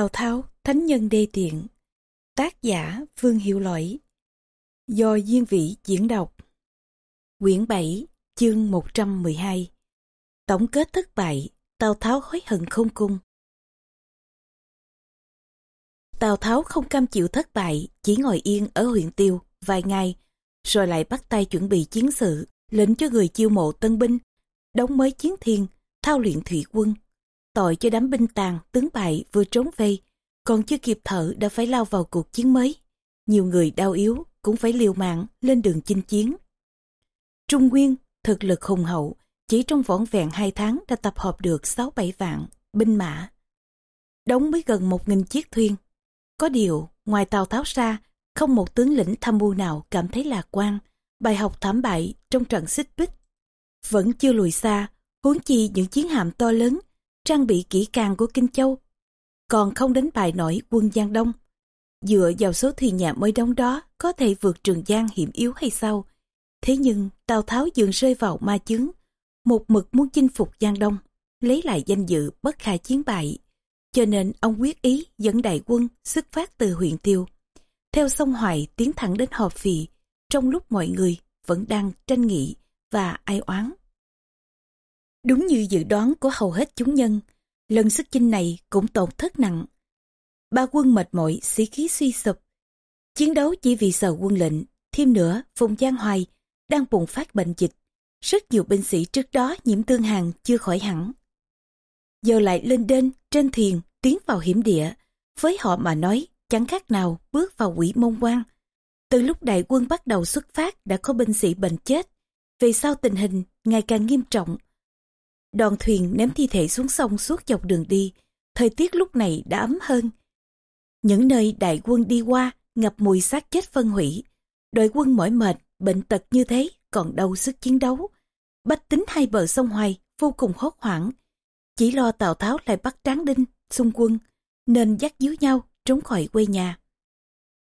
Tào Tháo, Thánh Nhân Đê Tiện. Tác giả Vương Hiệu Lỗi. Do Diên Vĩ diễn đọc. Quyển 7, chương 112 Tổng kết thất bại, Tào Tháo hối hận không cung Tào Tháo không cam chịu thất bại, chỉ ngồi yên ở huyện Tiêu vài ngày, rồi lại bắt tay chuẩn bị chiến sự, lệnh cho người chiêu mộ tân binh, đóng mới chiến thiên, thao luyện thủy quân, tội cho đám binh tàn, tướng bại vừa trốn vây, còn chưa kịp thở đã phải lao vào cuộc chiến mới. Nhiều người đau yếu cũng phải liều mạng lên đường chinh chiến. Trung Nguyên, thực lực hùng hậu, chỉ trong vỏn vẹn hai tháng đã tập hợp được 6-7 vạn binh mã. Đóng mới gần một nghìn chiếc thuyền. Có điều, ngoài Tàu Tháo ra, không một tướng lĩnh tham mưu nào cảm thấy lạc quan. Bài học thảm bại trong trận xích bích vẫn chưa lùi xa, huống chi những chiến hạm to lớn trang bị kỹ càng của Kinh Châu, còn không đánh bại nổi quân Giang Đông. Dựa vào số thuyền nhà mới đóng đó có thể vượt Trường Giang hiểm yếu hay sao? Thế nhưng Tào Tháo dường rơi vào ma chứng, một mực muốn chinh phục Giang Đông, lấy lại danh dự bất khả chiến bại. Cho nên ông quyết ý dẫn đại quân xuất phát từ huyện Tiêu. Theo sông Hoài tiến thẳng đến Họp Phì, trong lúc mọi người vẫn đang tranh nghị và ai oán. Đúng như dự đoán của hầu hết chúng nhân, lần xuất chinh này cũng tổn thất nặng. Ba quân mệt mỏi, sĩ khí suy sụp. Chiến đấu chỉ vì sợ quân lệnh, thêm nữa vùng Giang Hoài đang bùng phát bệnh dịch. Rất nhiều binh sĩ trước đó nhiễm tương hàng chưa khỏi hẳn. Giờ lại lên đên, trên thuyền, tiến vào hiểm địa. Với họ mà nói, chẳng khác nào bước vào quỷ mông quan. Từ lúc đại quân bắt đầu xuất phát đã có binh sĩ bệnh chết. Về sau tình hình ngày càng nghiêm trọng, Đoàn thuyền ném thi thể xuống sông suốt dọc đường đi, thời tiết lúc này đã ấm hơn. Những nơi đại quân đi qua ngập mùi xác chết phân hủy. Đội quân mỏi mệt, bệnh tật như thế còn đâu sức chiến đấu. Bách tính hai bờ sông Hoài vô cùng hốt hoảng. Chỉ lo Tào Tháo lại bắt Tráng Đinh, xung quân, nên dắt díu nhau trốn khỏi quê nhà.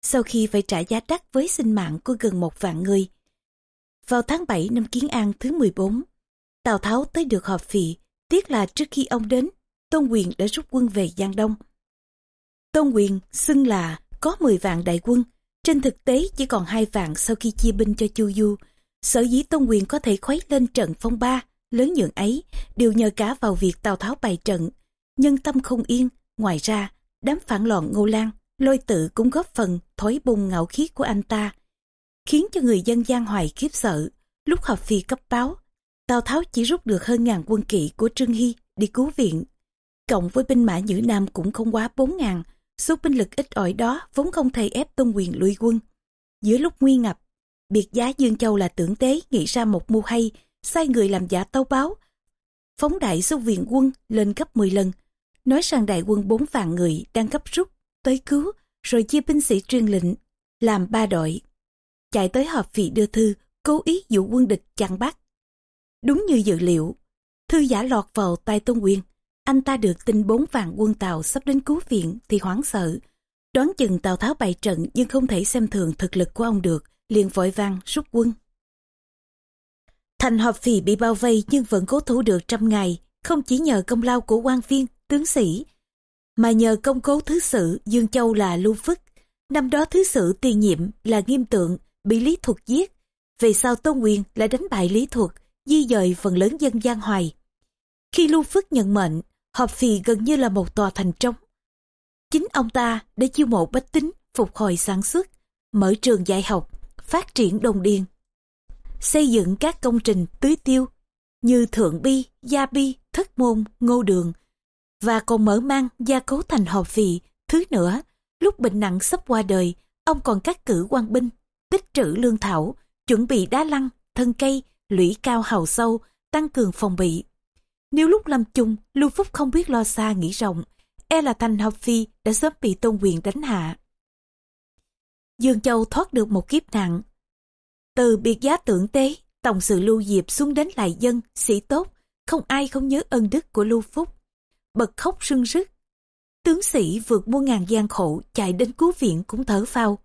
Sau khi phải trả giá đắt với sinh mạng của gần một vạn người, vào tháng 7 năm Kiến An thứ 14, Tào Tháo tới được họp phì, tiếc là trước khi ông đến, Tôn Quyền đã rút quân về Giang Đông. Tôn Quyền xưng là có 10 vạn đại quân, trên thực tế chỉ còn hai vạn sau khi chia binh cho Chu Du. Sở dĩ Tôn Quyền có thể khuấy lên trận phong ba, lớn nhượng ấy, đều nhờ cả vào việc Tào Tháo bày trận. Nhân tâm không yên, ngoài ra, đám phản loạn Ngô Lan, lôi tự cũng góp phần thói bùng ngạo khí của anh ta, khiến cho người dân Giang Hoài khiếp sợ. Lúc họp phi cấp báo, Tào Tháo chỉ rút được hơn ngàn quân kỵ của Trương Hy đi cứu viện. Cộng với binh mã Nhữ Nam cũng không quá bốn ngàn, số binh lực ít ỏi đó vốn không thể ép Tôn Quyền lui quân. Giữa lúc nguy ngập, biệt giá Dương Châu là tưởng tế nghĩ ra một mưu hay, sai người làm giả tâu báo, phóng đại số viện quân lên gấp 10 lần, nói rằng đại quân bốn vạn người đang gấp rút tới cứu, rồi chia binh sĩ truyền lệnh, làm ba đội. Chạy tới họp vị đưa thư, cố ý dụ quân địch chặn bắt. Đúng như dự liệu, thư giả lọt vào tay Tôn Quyền. Anh ta được tin bốn vạn quân Tàu sắp đến cứu viện thì hoảng sợ. Đoán chừng Tào Tháo bày trận nhưng không thể xem thường thực lực của ông được, liền vội vang rút quân. Thành hợp phì bị bao vây nhưng vẫn cố thủ được trăm ngày, không chỉ nhờ công lao của quan viên, tướng sĩ, mà nhờ công cố thứ sự Dương Châu là Lưu Phức. Năm đó thứ sự tiền nhiệm là Nghiêm Tượng, bị Lý Thuật giết. Về sau Tôn Quyền lại đánh bại Lý Thuật, di dời phần lớn dân gian hoài. Khi Lưu Phước nhận mệnh, hợp phì gần như là một tòa thành trống. Chính ông ta đã chiêu mộ bách tính, phục hồi sản xuất, mở trường dạy học, phát triển đồng điền. Xây dựng các công trình tưới tiêu như Thượng Bi, Gia Bi, Thất Môn, Ngô Đường và còn mở mang gia cố thành hợp phì. Thứ nữa, lúc bệnh nặng sắp qua đời, ông còn cắt cử quan binh, tích trữ lương thảo, chuẩn bị đá lăng, thân cây, lũy cao hào sâu, tăng cường phòng bị. Nếu lúc lâm chung, Lưu Phúc không biết lo xa nghĩ rộng, e là thành học phi đã sớm bị tôn quyền đánh hạ. Dương Châu thoát được một kiếp nặng. Từ biệt giá tưởng tế, tổng sự Lưu Diệp xuống đến lại dân, sĩ tốt, không ai không nhớ ân đức của Lưu Phúc. Bật khóc sưng rức Tướng sĩ vượt muôn ngàn gian khổ chạy đến cứu viện cũng thở phao.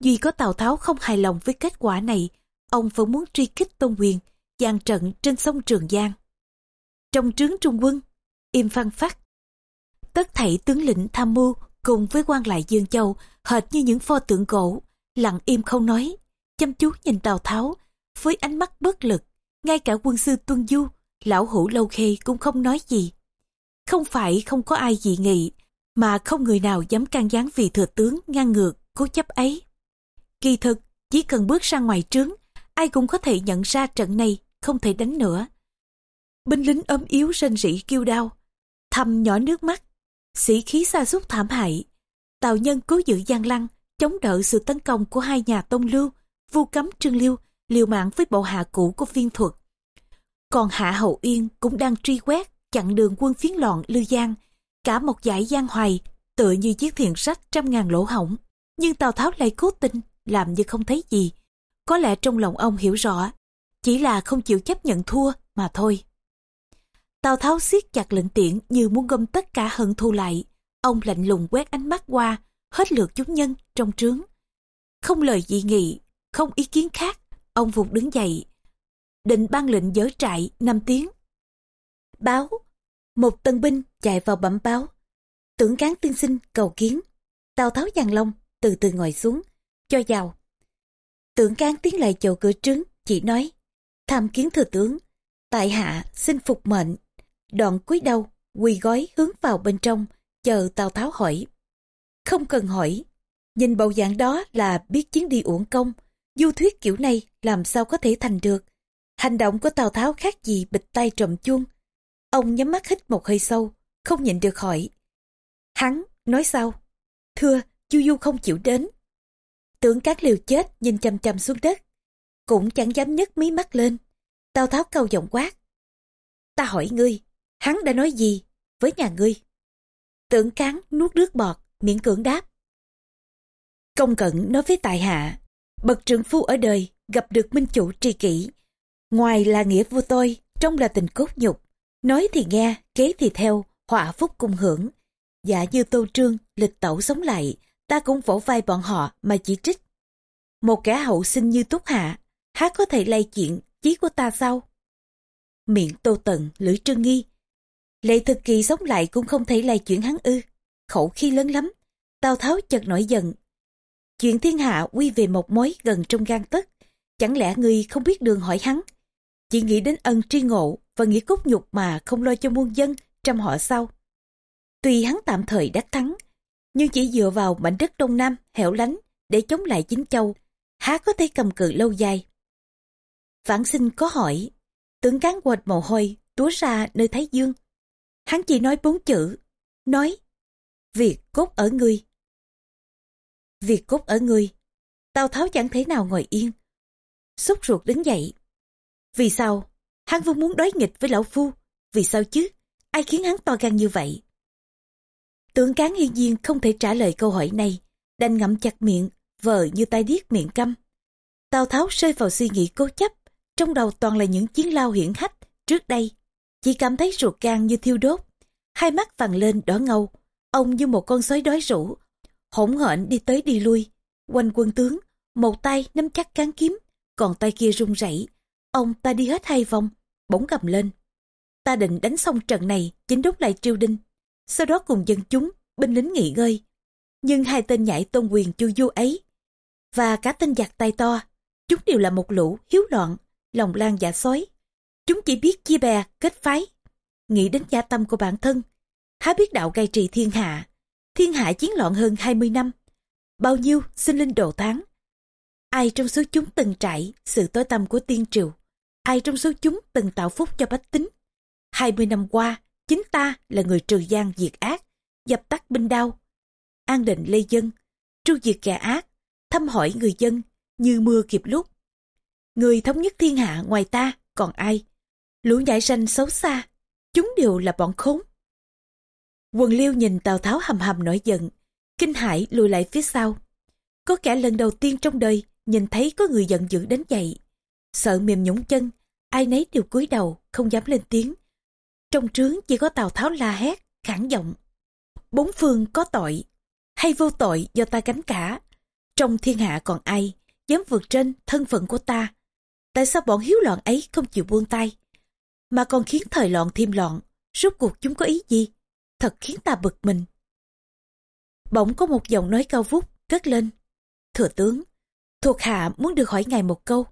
Duy có Tào Tháo không hài lòng với kết quả này, ông vẫn muốn truy kích Tôn Quyền, dàn trận trên sông Trường Giang. Trong trướng trung quân, im phăng phát. tất thảy tướng lĩnh tham mưu cùng với quan lại Dương Châu hệt như những pho tượng gỗ, lặng im không nói, chăm chú nhìn Tào Tháo với ánh mắt bất lực. Ngay cả quân sư Tuân Du, lão hủ lâu khê cũng không nói gì. Không phải không có ai dị nghị, mà không người nào dám can gián vì thừa tướng ngăn ngược, cố chấp ấy. Kỳ thực, chỉ cần bước ra ngoài trướng, ai cũng có thể nhận ra trận này không thể đánh nữa. Binh lính ốm yếu rên rỉ kêu đau, thầm nhỏ nước mắt, sĩ khí xa xúc thảm hại. Tào nhân cố giữ gian lăng, chống đỡ sự tấn công của hai nhà tông lưu, vu cấm trương liêu, liều mạng với bộ hạ cũ của viên thuật. Còn Hạ Hậu Yên cũng đang truy quét, chặn đường quân phiến loạn Lưu Giang, cả một dải giang hoài, tựa như chiếc thuyền sách trăm ngàn lỗ hổng. Nhưng Tào Tháo lại cố tình, làm như không thấy gì. Có lẽ trong lòng ông hiểu rõ, chỉ là không chịu chấp nhận thua mà thôi. Tào Tháo siết chặt lệnh tiễn như muốn gom tất cả hận thù lại. Ông lạnh lùng quét ánh mắt qua, hết lượt chúng nhân trong trướng. Không lời dị nghị, không ý kiến khác, ông vụt đứng dậy. Định ban lệnh giới trại năm tiếng. Báo, một tân binh chạy vào bẩm báo. Tưởng cán tiên sinh cầu kiến. Tào Tháo giằng lông, từ từ ngồi xuống, cho vào. Tưởng cán tiến lại chầu cửa trứng chỉ nói, tham kiến thừa tướng, tại hạ xin phục mệnh. Đoạn cúi đầu, quỳ gói hướng vào bên trong, chờ Tào Tháo hỏi. Không cần hỏi, nhìn bầu dạng đó là biết chiến đi uổng công, du thuyết kiểu này làm sao có thể thành được. Hành động của Tào Tháo khác gì bịch tay trộm chuông. Ông nhắm mắt hít một hơi sâu, không nhịn được hỏi. Hắn, nói sao? Thưa, Chu Du không chịu đến. Tưởng các liều chết nhìn chầm chầm xuống đất. Cũng chẳng dám nhấc mí mắt lên. Tào Tháo câu giọng quát. Ta hỏi ngươi, hắn đã nói gì với nhà ngươi? Tưởng cán nuốt nước bọt, miễn cưỡng đáp. Công cận nói với tại hạ, bậc trưởng phu ở đời gặp được minh chủ tri kỷ. Ngoài là nghĩa vua tôi, trong là tình cốt nhục. Nói thì nghe, kế thì theo, họa phúc cùng hưởng. Dạ như tô trương, lịch tẩu sống lại, ta cũng vỗ vai bọn họ mà chỉ trích. Một kẻ hậu sinh như túc hạ, há có thể lay chuyện chí của ta sao? Miệng tô tần, lưỡi trương nghi. Lệ thực kỳ sống lại cũng không thể lay chuyện hắn ư. Khẩu khi lớn lắm, Tào Tháo chợt nổi giận. Chuyện thiên hạ quy về một mối gần trong gan tất. Chẳng lẽ ngươi không biết đường hỏi hắn? Chỉ nghĩ đến ân tri ngộ và nghĩ cốt nhục mà không lo cho muôn dân trăm họ sau. Tuy hắn tạm thời đắc thắng, nhưng chỉ dựa vào mảnh đất Đông Nam hẻo lánh để chống lại chính châu, há có thể cầm cự lâu dài. vãn sinh có hỏi, tướng cán quệt mồ hôi, túa ra nơi Thái Dương. Hắn chỉ nói bốn chữ, nói, việc cốt ở ngươi. Việc cốt ở ngươi, Tào Tháo chẳng thể nào ngồi yên. Xúc ruột đứng dậy. Vì sao? Hắn vẫn muốn đối nghịch với lão phu. Vì sao chứ? Ai khiến hắn to gan như vậy? Tưởng cán hiên nhiên không thể trả lời câu hỏi này, đành ngậm chặt miệng, vờ như tai điếc miệng câm. Tào Tháo rơi vào suy nghĩ cố chấp, trong đầu toàn là những chiến lao hiển hách trước đây. Chỉ cảm thấy ruột gan như thiêu đốt, hai mắt vàng lên đỏ ngầu, ông như một con sói đói rũ, hỗn hển đi tới đi lui, quanh quân tướng, một tay nắm chắc cán kiếm, còn tay kia run rẩy. Ông ta đi hết hai vòng, bỗng gầm lên. Ta định đánh xong trận này, chính đúc lại triều đinh sau đó cùng dân chúng, binh lính nghỉ ngơi. Nhưng hai tên nhảy tôn quyền chu du ấy, và cả tên giặc tay to, chúng đều là một lũ hiếu loạn, lòng lan dạ sói. Chúng chỉ biết chia bè, kết phái, nghĩ đến gia tâm của bản thân, há biết đạo cai trị thiên hạ. Thiên hạ chiến loạn hơn 20 năm, bao nhiêu sinh linh đồ tháng. Ai trong số chúng từng trải sự tối tâm của tiên triều, ai trong số chúng từng tạo phúc cho bách tính. 20 năm qua, Chính ta là người trừ gian diệt ác, dập tắt binh đau, an định lê dân, tru diệt kẻ ác, thăm hỏi người dân như mưa kịp lúc. Người thống nhất thiên hạ ngoài ta còn ai? Lũ nhãi sanh xấu xa, chúng đều là bọn khốn. Quần liêu nhìn Tào Tháo hầm hầm nổi giận, kinh hãi lùi lại phía sau. Có kẻ lần đầu tiên trong đời nhìn thấy có người giận dữ đến vậy. Sợ mềm nhũng chân, ai nấy đều cúi đầu, không dám lên tiếng. Trong trướng chỉ có Tào Tháo la hét, khản giọng. Bốn phương có tội, hay vô tội do ta gánh cả. Trong thiên hạ còn ai, dám vượt trên thân phận của ta. Tại sao bọn hiếu loạn ấy không chịu buông tay, mà còn khiến thời loạn thêm loạn, rốt cuộc chúng có ý gì? thật khiến ta bực mình. Bỗng có một giọng nói cao vút cất lên. Thừa tướng, thuộc hạ muốn được hỏi ngài một câu.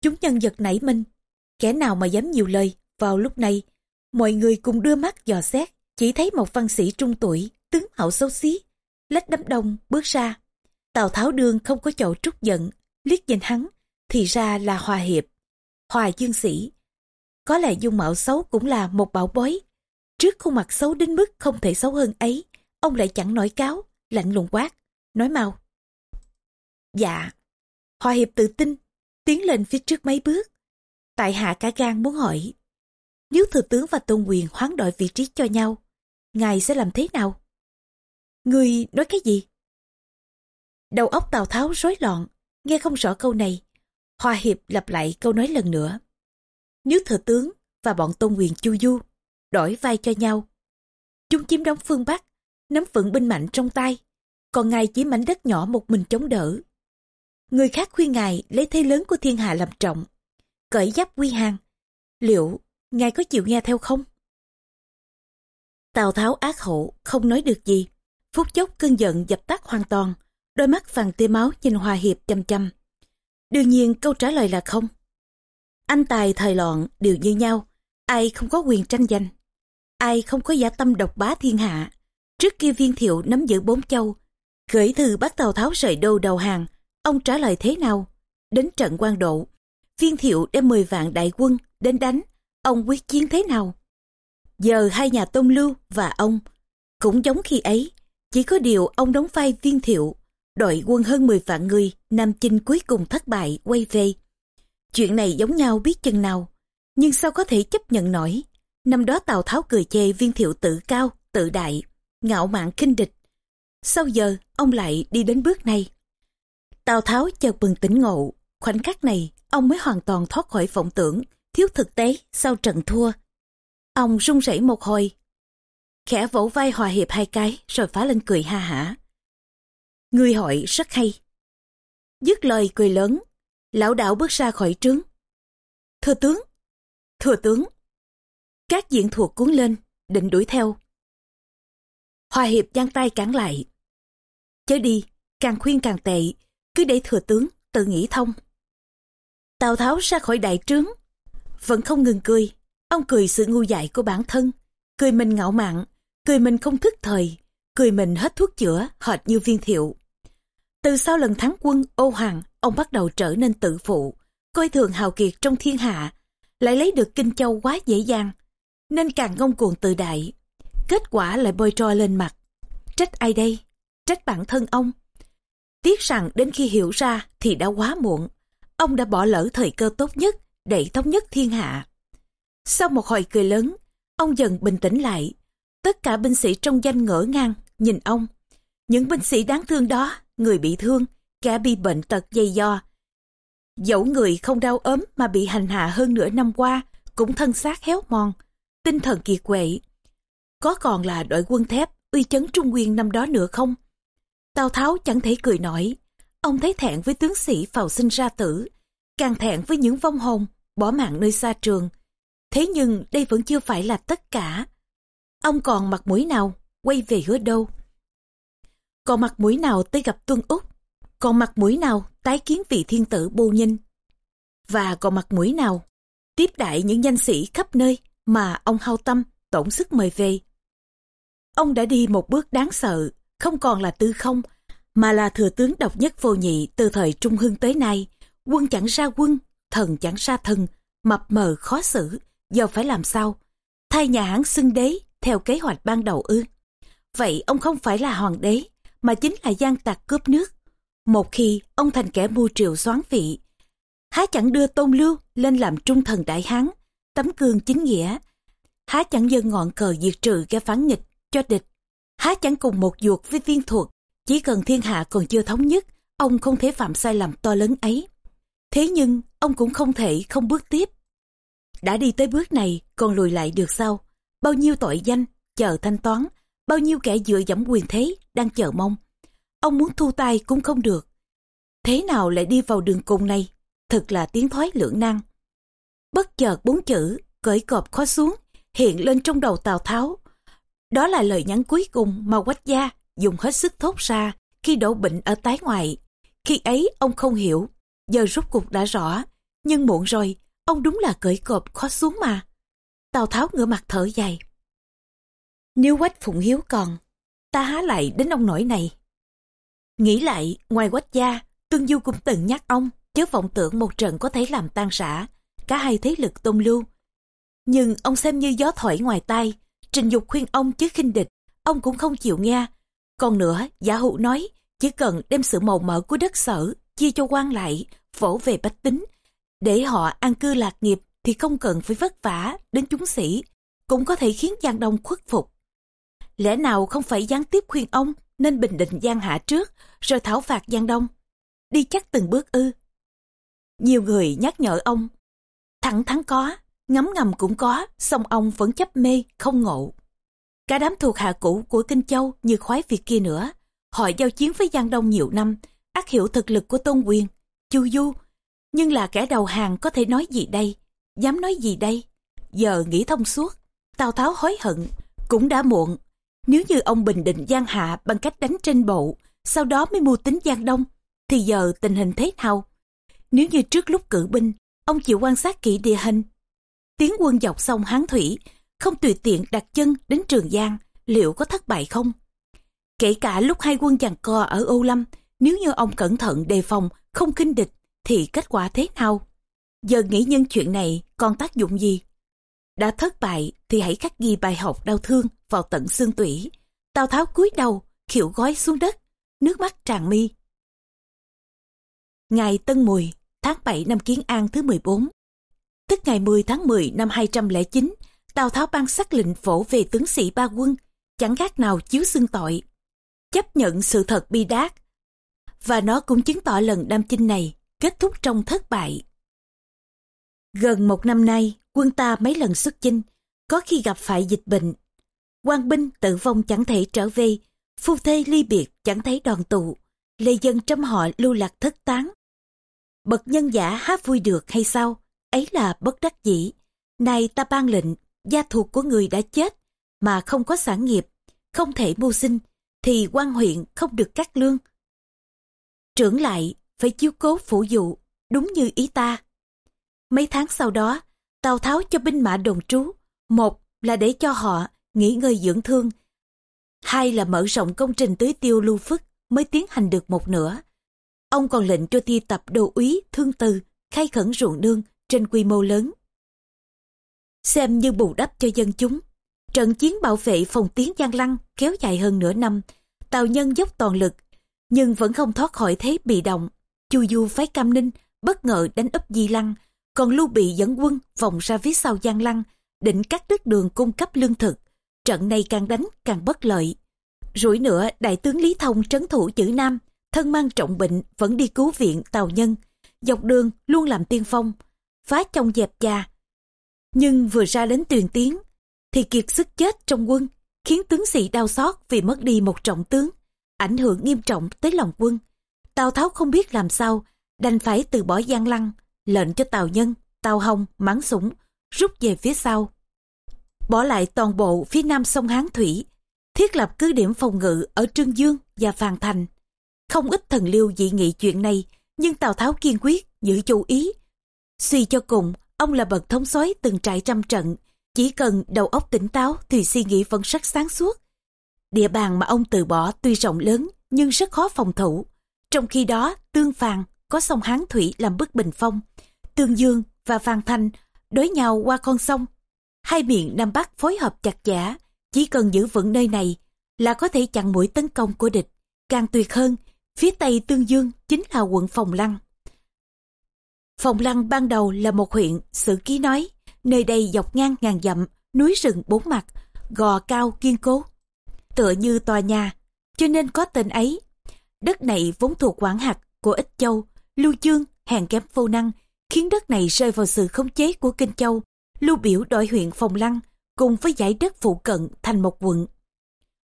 Chúng nhân vật nảy minh, kẻ nào mà dám nhiều lời vào lúc này. Mọi người cùng đưa mắt dò xét, chỉ thấy một văn sĩ trung tuổi, tướng hậu xấu xí, lách đám đông bước ra. Tào Tháo Đương không có chỗ trút giận, liếc nhìn hắn, thì ra là Hòa Hiệp, Hòa Dương Sĩ. Có lẽ dung mạo xấu cũng là một bảo bối. Trước khuôn mặt xấu đến mức không thể xấu hơn ấy, ông lại chẳng nổi cáo, lạnh lùng quát, nói mau. Dạ, Hòa Hiệp tự tin, tiến lên phía trước mấy bước. Tại hạ cả gan muốn hỏi, nếu thừa tướng và tôn quyền hoán đổi vị trí cho nhau, ngài sẽ làm thế nào? Người nói cái gì? Đầu óc Tào Tháo rối loạn, nghe không rõ câu này. Hòa Hiệp lặp lại câu nói lần nữa. Nếu thừa tướng và bọn tôn quyền chu du đổi vai cho nhau, chúng chiếm đóng phương Bắc, nắm vững binh mạnh trong tay, còn ngài chỉ mảnh đất nhỏ một mình chống đỡ. Người khác khuyên ngài lấy thế lớn của thiên hạ làm trọng, cởi giáp quy hàng. Liệu ngài có chịu nghe theo không? Tào Tháo ác hậu không nói được gì. Phút chốc cơn giận dập tắt hoàn toàn, đôi mắt vàng tia máu nhìn Hòa Hiệp chăm chăm. Đương nhiên câu trả lời là không. Anh tài thời loạn đều như nhau, ai không có quyền tranh giành. Ai không có giả tâm độc bá thiên hạ. Trước kia viên thiệu nắm giữ bốn châu, gửi thư bắt Tào Tháo rời đô đầu hàng, ông trả lời thế nào? Đến trận quan độ, viên thiệu đem 10 vạn đại quân đến đánh, ông quyết chiến thế nào? Giờ hai nhà Tôn Lưu và ông cũng giống khi ấy, chỉ có điều ông đóng vai viên thiệu, đội quân hơn 10 vạn người, Nam Chinh cuối cùng thất bại quay về. Chuyện này giống nhau biết chừng nào, nhưng sao có thể chấp nhận nổi. Năm đó Tào Tháo cười chê viên thiệu tự cao, tự đại, ngạo mạn kinh địch. Sau giờ, ông lại đi đến bước này. Tào Tháo chợt bừng tỉnh ngộ, khoảnh khắc này, ông mới hoàn toàn thoát khỏi vọng tưởng, thiếu thực tế sau trận thua. Ông run rẩy một hồi, khẽ vỗ vai hòa hiệp hai cái rồi phá lên cười ha hả. Người hội rất hay. Dứt lời cười lớn, lão đạo bước ra khỏi trướng. Thưa tướng, thưa tướng. Các diện thuộc cuốn lên, định đuổi theo. Hòa hiệp giang tay cản lại. Chớ đi, càng khuyên càng tệ, cứ để thừa tướng tự nghĩ thông. Tào Tháo ra khỏi đại trướng, vẫn không ngừng cười. Ông cười sự ngu dại của bản thân, cười mình ngạo mạn, cười mình không thức thời, cười mình hết thuốc chữa, hệt như viên thiệu. Từ sau lần thắng quân ô hoàng, ông bắt đầu trở nên tự phụ, coi thường hào kiệt trong thiên hạ, lại lấy được Kinh Châu quá dễ dàng, nên càng ngông cuồng tự đại. Kết quả lại bôi trôi lên mặt. Trách ai đây? Trách bản thân ông. Tiếc rằng đến khi hiểu ra thì đã quá muộn. Ông đã bỏ lỡ thời cơ tốt nhất để thống nhất thiên hạ. Sau một hồi cười lớn, ông dần bình tĩnh lại. Tất cả binh sĩ trong danh ngỡ ngang, nhìn ông. Những binh sĩ đáng thương đó, người bị thương, kẻ bị bệnh tật dây do. Dẫu người không đau ốm mà bị hành hạ hơn nửa năm qua, cũng thân xác héo mòn, tinh thần kiệt quệ. Có còn là đội quân thép uy chấn Trung Nguyên năm đó nữa không? Tào Tháo chẳng thể cười nổi. Ông thấy thẹn với tướng sĩ phào sinh ra tử, càng thẹn với những vong hồn bỏ mạng nơi xa trường. Thế nhưng đây vẫn chưa phải là tất cả. Ông còn mặt mũi nào quay về hứa đâu? Còn mặt mũi nào tới gặp Tuân Úc? Còn mặt mũi nào tái kiến vị thiên tử Bô Ninh? Và còn mặt mũi nào tiếp đại những danh sĩ khắp nơi mà ông hao tâm, tổn sức mời về? Ông đã đi một bước đáng sợ, không còn là tư không, mà là thừa tướng độc nhất vô nhị từ thời Trung Hưng tới nay. Quân chẳng ra quân, thần chẳng ra thần, mập mờ khó xử, giờ phải làm sao? Thay nhà Hán xưng đế theo kế hoạch ban đầu ư? Vậy ông không phải là hoàng đế, mà chính là gian tặc cướp nước. Một khi ông thành kẻ mưu triều xoán vị, há chẳng đưa tôn lưu lên làm trung thần đại hán, tấm gương chính nghĩa, há chẳng dâng ngọn cờ diệt trừ kẻ phán nghịch cho địch, há chẳng cùng một ruột với viên thuật, chỉ cần thiên hạ còn chưa thống nhất, ông không thể phạm sai lầm to lớn ấy. Thế nhưng, ông cũng không thể không bước tiếp. Đã đi tới bước này, còn lùi lại được sao? Bao nhiêu tội danh, chờ thanh toán, bao nhiêu kẻ dựa dẫm quyền thế, đang chờ mong. Ông muốn thu tay cũng không được. Thế nào lại đi vào đường cùng này? Thật là tiếng thoái lưỡng nan. Bất chợt bốn chữ, cởi cọp khó xuống, hiện lên trong đầu Tào Tháo. Đó là lời nhắn cuối cùng mà Quách Gia dùng hết sức thốt ra khi đổ bệnh ở tái ngoại. Khi ấy ông không hiểu, giờ rút cục đã rõ, nhưng muộn rồi, ông đúng là cởi cộp khó xuống mà. Tào Tháo ngửa mặt thở dài. Nếu Quách Phụng Hiếu còn, ta há lại đến ông nổi này. Nghĩ lại, ngoài Quách Gia, Tương Du cũng từng nhắc ông, chớ vọng tưởng một trận có thể làm tan rã, cả hai thế lực tôn lưu. Nhưng ông xem như gió thổi ngoài tai, trình dục khuyên ông chứ khinh địch, ông cũng không chịu nghe. Còn nữa, giả hụ nói, chỉ cần đem sự màu mỡ của đất sở, chia cho quan lại, phổ về bách tính, để họ an cư lạc nghiệp thì không cần phải vất vả đến chúng sĩ, cũng có thể khiến Giang Đông khuất phục. Lẽ nào không phải gián tiếp khuyên ông nên bình định Giang Hạ trước, rồi thảo phạt Giang Đông? Đi chắc từng bước ư. Nhiều người nhắc nhở ông, thẳng thắn có, ngấm ngầm cũng có, song ông vẫn chấp mê, không ngộ. Cả đám thuộc hạ cũ của Kinh Châu như khoái việc kia nữa. Họ giao chiến với Giang Đông nhiều năm, ác hiểu thực lực của Tôn Quyền, Chu Du. Nhưng là kẻ đầu hàng có thể nói gì đây? Dám nói gì đây? Giờ nghĩ thông suốt, Tào Tháo hối hận, cũng đã muộn. Nếu như ông bình định Giang Hạ bằng cách đánh trên bộ, sau đó mới mưu tính Giang Đông, thì giờ tình hình thế nào? Nếu như trước lúc cử binh, ông chịu quan sát kỹ địa hình, tiến quân dọc sông Hán Thủy, không tùy tiện đặt chân đến Trường Giang, liệu có thất bại không? Kể cả lúc hai quân giằng co ở Âu Lâm, nếu như ông cẩn thận đề phòng, không kinh địch, thì kết quả thế nào? Giờ nghĩ nhân chuyện này còn tác dụng gì? Đã thất bại thì hãy khắc ghi bài học đau thương vào tận xương tủy. Tào Tháo cúi đầu, khiệu gói xuống đất, nước mắt tràn mi. Ngày Tân Mùi, tháng 7 năm Kiến An thứ 14, tức ngày 10 tháng 10 năm 209, Tào Tháo ban sắc lệnh phổ về tướng sĩ ba quân, chẳng khác nào chiếu xưng tội. Chấp nhận sự thật bi đát, và nó cũng chứng tỏ lần đam chinh này kết thúc trong thất bại. Gần một năm nay, quân ta mấy lần xuất chinh, có khi gặp phải dịch bệnh. quan binh tử vong chẳng thể trở về, phu thê ly biệt chẳng thấy đoàn tụ, lê dân trăm họ lưu lạc thất tán. Bậc nhân giả há vui được hay sao? Ấy là bất đắc dĩ. Này ta ban lệnh, gia thuộc của người đã chết, mà không có sản nghiệp, không thể mưu sinh, thì quan huyện không được cắt lương. Trưởng lại, phải chiếu cố phủ dụ, đúng như ý ta. Mấy tháng sau đó, Tào Tháo cho binh mã đồn trú. Một là để cho họ nghỉ ngơi dưỡng thương. Hai là mở rộng công trình tưới tiêu lưu phức mới tiến hành được một nửa. Ông còn lệnh cho thi tập đồ úy thương từ khai khẩn ruộng nương trên quy mô lớn. Xem như bù đắp cho dân chúng. Trận chiến bảo vệ phòng tiến Giang Lăng kéo dài hơn nửa năm. Tào Nhân dốc toàn lực, nhưng vẫn không thoát khỏi thế bị động. Chu Du phái Cam Ninh bất ngờ đánh ấp Di Lăng, còn Lưu Bị dẫn quân vòng ra phía sau Giang Lăng, định cắt đứt đường cung cấp lương thực. Trận này càng đánh càng bất lợi. Rủi nữa, đại tướng Lý Thông trấn thủ chữ Nam, thân mang trọng bệnh vẫn đi cứu viện tàu Nhân. Dọc đường luôn làm tiên phong, phá trong dẹp già. Nhưng vừa ra đến tuyền tiến, thì kiệt sức chết trong quân, khiến tướng sĩ đau xót vì mất đi một trọng tướng, ảnh hưởng nghiêm trọng tới lòng quân. Tào Tháo không biết làm sao, đành phải từ bỏ Giang Lăng, lệnh cho Tào Nhân, Tào Hồng, Mãn súng rút về phía sau. Bỏ lại toàn bộ phía nam sông Hán Thủy, thiết lập cứ điểm phòng ngự ở Trương Dương và Phàn Thành. Không ít thần liêu dị nghị chuyện này, nhưng Tào Tháo kiên quyết, giữ chủ ý. Suy cho cùng, ông là bậc thống soái từng trải trăm trận, chỉ cần đầu óc tỉnh táo thì suy nghĩ vẫn rất sáng suốt. Địa bàn mà ông từ bỏ tuy rộng lớn nhưng rất khó phòng thủ. Trong khi đó, Tương Phàn có sông Hán Thủy làm bức bình phong. Tương Dương và Phan Thanh đối nhau qua con sông. Hai miền Nam Bắc phối hợp chặt chẽ, chỉ cần giữ vững nơi này là có thể chặn mũi tấn công của địch. Càng tuyệt hơn, phía tây Tương Dương chính là quận Phòng Lăng. Phòng Lăng ban đầu là một huyện, sử ký nói, nơi đây dọc ngang ngàn dặm, núi rừng bốn mặt, gò cao kiên cố. Tựa như tòa nhà, cho nên có tên ấy. Đất này vốn thuộc quản hạt của Ích Châu, Lưu Chương, hèn kém vô năng, khiến đất này rơi vào sự khống chế của Kinh Châu. Lưu biểu đổi huyện Phòng Lăng, cùng với giải đất phụ cận thành một quận.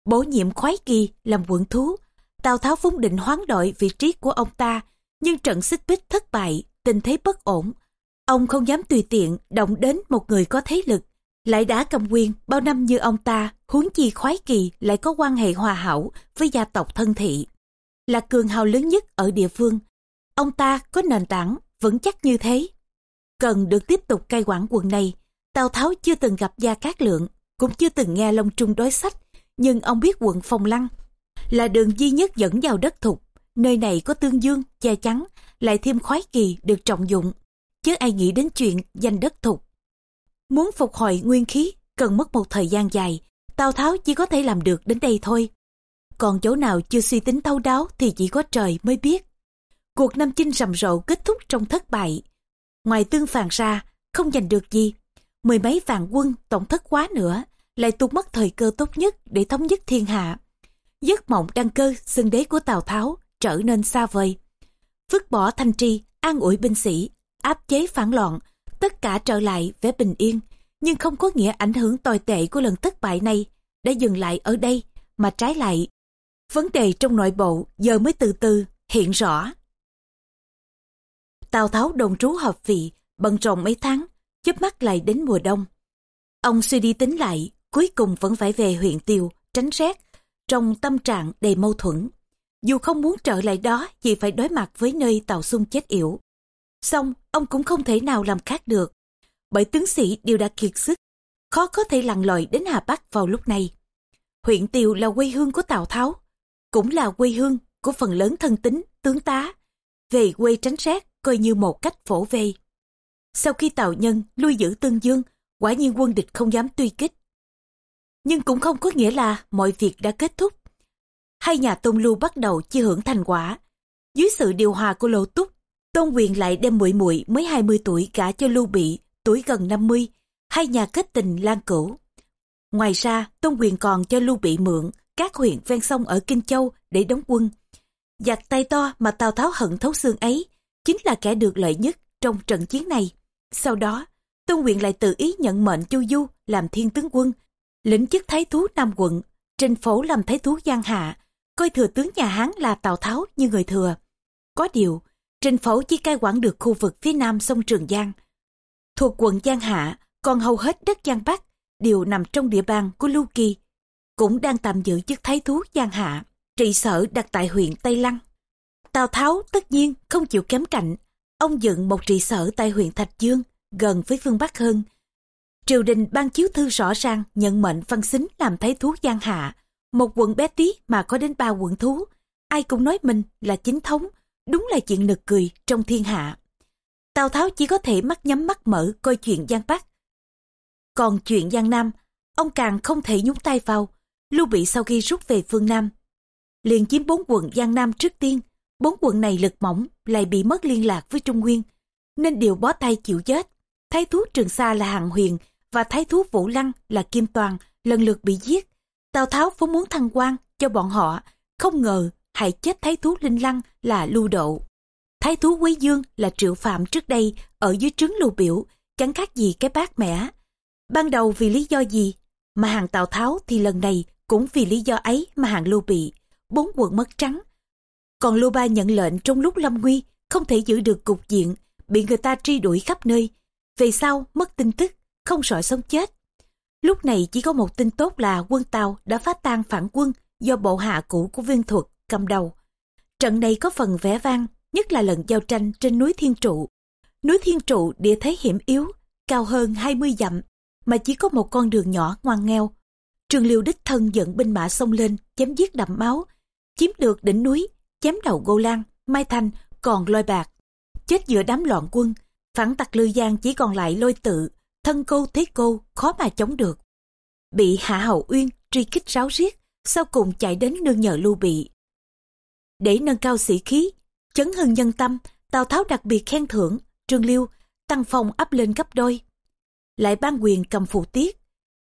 Bổ nhiệm khoái kỳ làm quận thú, Tào Tháo vốn định hoán đổi vị trí của ông ta, nhưng trận xích bích thất bại, tình thế bất ổn. Ông không dám tùy tiện động đến một người có thế lực, lại đã cầm quyền bao năm như ông ta, huống chi khoái kỳ lại có quan hệ hòa hảo với gia tộc thân thị. Là cường hào lớn nhất ở địa phương. Ông ta có nền tảng vững chắc như thế. Cần được tiếp tục cai quản quận này, Tào Tháo chưa từng gặp Gia Cát Lượng, cũng chưa từng nghe Long Trung đối sách, nhưng ông biết quận Phong Lăng là đường duy nhất dẫn vào đất thục. Nơi này có tương dương, che chắn, lại thêm khoái kỳ được trọng dụng. Chứ ai nghĩ đến chuyện giành đất thục. Muốn phục hồi nguyên khí cần mất một thời gian dài, Tào Tháo chỉ có thể làm được đến đây thôi. Còn chỗ nào chưa suy tính thấu đáo thì chỉ có trời mới biết. Cuộc năm Chinh rầm rộ kết thúc trong thất bại. Ngoài tương phàn ra, không giành được gì. Mười mấy vạn quân tổng thất quá nữa, lại tuột mất thời cơ tốt nhất để thống nhất thiên hạ. Giấc mộng đăng cơ xưng đế của Tào Tháo trở nên xa vời. Vứt bỏ thanh tri, an ủi binh sĩ, áp chế phản loạn, tất cả trở lại vẻ bình yên. Nhưng không có nghĩa ảnh hưởng tồi tệ của lần thất bại này đã dừng lại ở đây, mà trái lại. Vấn đề trong nội bộ giờ mới từ từ hiện rõ. Tào Tháo đồng trú hợp vị, bận rộn mấy tháng, chớp mắt lại đến mùa đông. Ông suy đi tính lại, cuối cùng vẫn phải về huyện tiều tránh rét, trong tâm trạng đầy mâu thuẫn. Dù không muốn trở lại đó vì phải đối mặt với nơi tàu xung chết yểu. Xong, ông cũng không thể nào làm khác được. Bởi tướng sĩ đều đã kiệt sức, khó có thể lặn lội đến Hà Bắc vào lúc này. Huyện Tiều là quê hương của Tào Tháo, cũng là quê hương của phần lớn thân tính, tướng tá. Về quê tránh rét coi như một cách phổ về. Sau khi Tào Nhân lui giữ Tương Dương, quả nhiên quân địch không dám tuy kích. Nhưng cũng không có nghĩa là mọi việc đã kết thúc. Hai nhà Tôn Lưu bắt đầu chia hưởng thành quả. Dưới sự điều hòa của Lô Túc, Tôn Quyền lại đem muội muội mới 20 tuổi gả cho Lưu Bị, tuổi gần 50, hai nhà kết tình lan cửu. Ngoài ra, Tôn Quyền còn cho Lưu Bị mượn các huyện ven sông ở Kinh Châu để đóng quân. Giặc tay to mà Tào Tháo hận thấu xương ấy chính là kẻ được lợi nhất trong trận chiến này. Sau đó, Tôn Quyền lại tự ý nhận mệnh Chu Du làm thiên tướng quân, lĩnh chức thái thú Nam quận, trên phố làm thái thú Giang Hạ, coi thừa tướng nhà Hán là Tào Tháo như người thừa. Có điều, trình phố chỉ cai quản được khu vực phía nam sông Trường Giang. Thuộc quận Giang Hạ, còn hầu hết đất Giang Bắc đều nằm trong địa bàn của Lưu Kỳ, cũng đang tạm giữ chức thái thú Giang Hạ, trị sở đặt tại huyện Tây Lăng. Tào Tháo tất nhiên không chịu kém cạnh, ông dựng một trị sở tại huyện Thạch Dương, gần với phương Bắc hơn. Triều đình ban chiếu thư rõ ràng nhận mệnh văn xính làm thái thú Giang Hạ, một quận bé tí mà có đến ba quận thú, ai cũng nói mình là chính thống, đúng là chuyện nực cười trong thiên hạ. Tào Tháo chỉ có thể mắt nhắm mắt mở coi chuyện Giang Bắc. Còn chuyện Giang Nam, ông càng không thể nhúng tay vào. Lưu Bị sau khi rút về phương Nam, liền chiếm bốn quận Giang Nam trước tiên. Bốn quận này lực mỏng lại bị mất liên lạc với Trung Nguyên, nên đều bó tay chịu chết. Thái thú Trường Sa là Hạng Huyền và thái thú Vũ Lăng là Kim Toàn lần lượt bị giết. Tào Tháo vốn muốn thăng quan cho bọn họ, không ngờ hại chết thái thú Linh Lăng là Lưu Độ. Thái thú Quý Dương là Triệu Phạm trước đây ở dưới trướng Lưu Biểu, chẳng khác gì cái bát mẻ. Ban đầu vì lý do gì mà hàng Tào Tháo thì lần này cũng vì lý do ấy mà hàng Lưu bị, bốn quận mất trắng. Còn Lưu Ba nhận lệnh trong lúc lâm nguy, không thể giữ được cục diện, bị người ta truy đuổi khắp nơi. Về sau mất tin tức, không sợ sống chết. Lúc này chỉ có một tin tốt là quân Tàu đã phá tan phản quân do bộ hạ cũ của viên thuật cầm đầu. Trận này có phần vẻ vang, nhất là lần giao tranh trên núi Thiên Trụ. Núi Thiên Trụ địa thế hiểm yếu, cao hơn 20 dặm, mà chỉ có một con đường nhỏ ngoan nghèo. Trường Liêu đích thân dẫn binh mã xông lên, chém giết đậm máu, chiếm được đỉnh núi, chém đầu Gô Lan, Mai Thanh, còn lôi bạc. Chết giữa đám loạn quân, phản tặc Lư Giang chỉ còn lại lôi tự, thân cô thế cô khó mà chống được. Bị Hạ Hậu Uyên truy kích ráo riết, sau cùng chạy đến nương nhờ lưu bị. Để nâng cao sĩ khí, chấn hưng nhân tâm, Tào Tháo đặc biệt khen thưởng, Trương Liêu, tăng phong áp lên gấp đôi. Lại ban quyền cầm phụ tiết,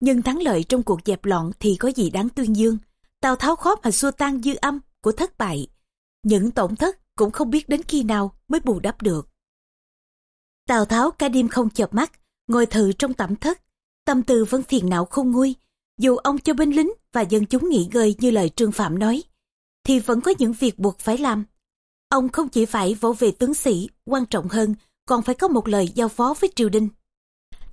nhưng thắng lợi trong cuộc dẹp loạn thì có gì đáng tuyên dương. Tào Tháo khó mà xua tan dư âm của thất bại. Những tổn thất cũng không biết đến khi nào mới bù đắp được. Tào Tháo cả đêm không chợp mắt, ngồi thử trong tẩm thất. Tâm tư vẫn phiền não không nguôi. Dù ông cho binh lính và dân chúng nghỉ ngơi như lời Trương Phạm nói, thì vẫn có những việc buộc phải làm. Ông không chỉ phải vỗ về tướng sĩ, quan trọng hơn, còn phải có một lời giao phó với triều đình.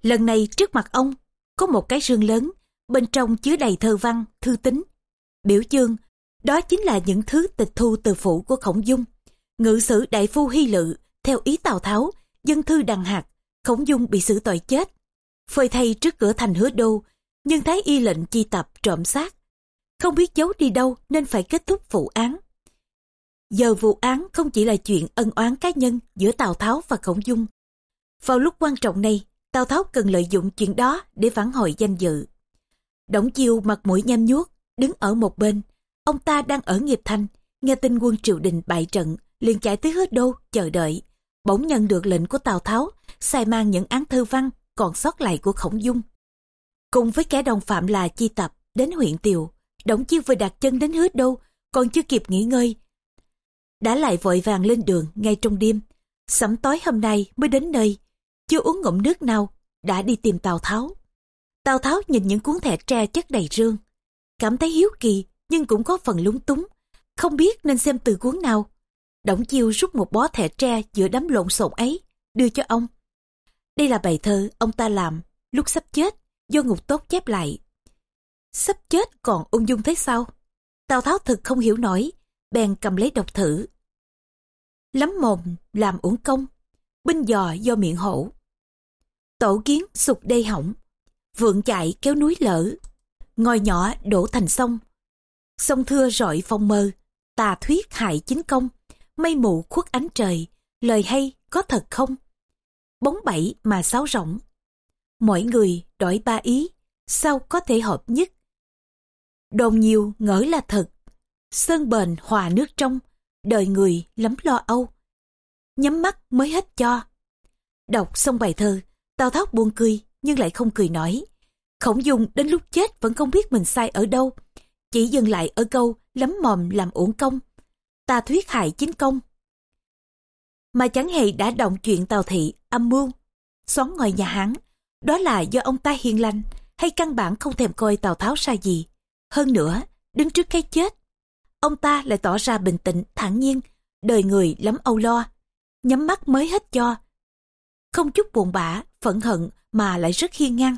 Lần này trước mặt ông, có một cái rương lớn, bên trong chứa đầy thơ văn, thư tín. Biểu chương, đó chính là những thứ tịch thu từ phủ của Khổng Dung. Ngự sử đại phu hy lự, theo ý Tào Tháo, dân thư đằng hạt, Khổng Dung bị xử tội chết. Phơi thay trước cửa thành hứa đô, nhưng Thái y lệnh chi tập trộm xác. Không biết giấu đi đâu nên phải kết thúc vụ án. Giờ vụ án không chỉ là chuyện ân oán cá nhân giữa Tào Tháo và Khổng Dung. Vào lúc quan trọng này, Tào Tháo cần lợi dụng chuyện đó để phản hồi danh dự. Đổng Chiêu mặt mũi nham nhuốc, đứng ở một bên. Ông ta đang ở nghiệp thanh, nghe tin quân triều đình bại trận, liền chạy tới hứa đô, chờ đợi. Bỗng nhận được lệnh của Tào Tháo, sai mang những án thư văn còn sót lại của Khổng Dung. Cùng với kẻ đồng phạm là Chi Tập đến huyện Tiều, Đổng Chiêu vừa đặt chân đến hứa đâu còn chưa kịp nghỉ ngơi. Đã lại vội vàng lên đường ngay trong đêm. Sẩm tối hôm nay mới đến nơi, chưa uống ngụm nước nào, đã đi tìm Tào Tháo. Tào Tháo nhìn những cuốn thẻ tre chất đầy rương, cảm thấy hiếu kỳ nhưng cũng có phần lúng túng, không biết nên xem từ cuốn nào. Đổng Chiêu rút một bó thẻ tre giữa đám lộn xộn ấy, đưa cho ông. Đây là bài thơ ông ta làm lúc sắp chết, do ngục tốt chép lại. Sắp chết còn ung dung thế sao? Tào Tháo thực không hiểu nổi, bèn cầm lấy độc thử. Lắm mồm, làm uổng công, binh dò do miệng hổ. Tổ kiến sụt đê hỏng, vượng chạy kéo núi lở, ngòi nhỏ đổ thành sông. Sông thưa rọi phong mơ, tà thuyết hại chính công, mây mù khuất ánh trời, lời hay có thật không? Bóng bẫy mà sáo rỗng. Mỗi người đổi ba ý, sao có thể hợp nhất? Đồn nhiều ngỡ là thật, sơn bền hòa nước trong, đời người lắm lo âu. Nhắm mắt mới hết cho. Đọc xong bài thơ, Tào Tháo buồn cười nhưng lại không cười nổi. Khổng Dung đến lúc chết vẫn không biết mình sai ở đâu. Chỉ dừng lại ở câu lắm mồm làm uổng công. Ta thuyết hại chính công. Mà chẳng hề đã động chuyện Tào Thị âm mưu, xoắn ngồi nhà hắn. Đó là do ông ta hiền lành hay căn bản không thèm coi Tào Tháo sai gì. Hơn nữa, đứng trước cái chết, ông ta lại tỏ ra bình tĩnh, thản nhiên, đời người lắm âu lo, nhắm mắt mới hết cho. Không chút buồn bã, phẫn hận mà lại rất hiên ngang.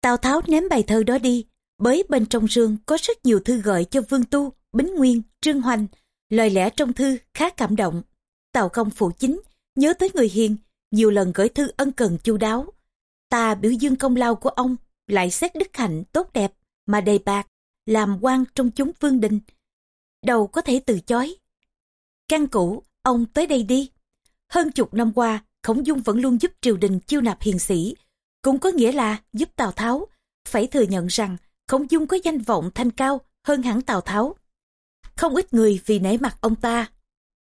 Tào Tháo ném bài thơ đó đi, bởi bên trong rương có rất nhiều thư gợi cho Vương Tu, Bính Nguyên, Trương Hoành. Lời lẽ trong thư khá cảm động. Tào Công phụ chính, nhớ tới người hiền, nhiều lần gửi thư ân cần chu đáo. Ta biểu dương công lao của ông, lại xét đức hạnh tốt đẹp, mà đầy bạc, làm quan trong chúng vương đình. Đầu có thể từ chối. Căn cũ, ông tới đây đi. Hơn chục năm qua, Khổng Dung vẫn luôn giúp triều đình chiêu nạp hiền sĩ, cũng có nghĩa là giúp Tào Tháo. Phải thừa nhận rằng Khổng Dung có danh vọng thanh cao hơn hẳn Tào Tháo. Không ít người vì nể mặt ông ta,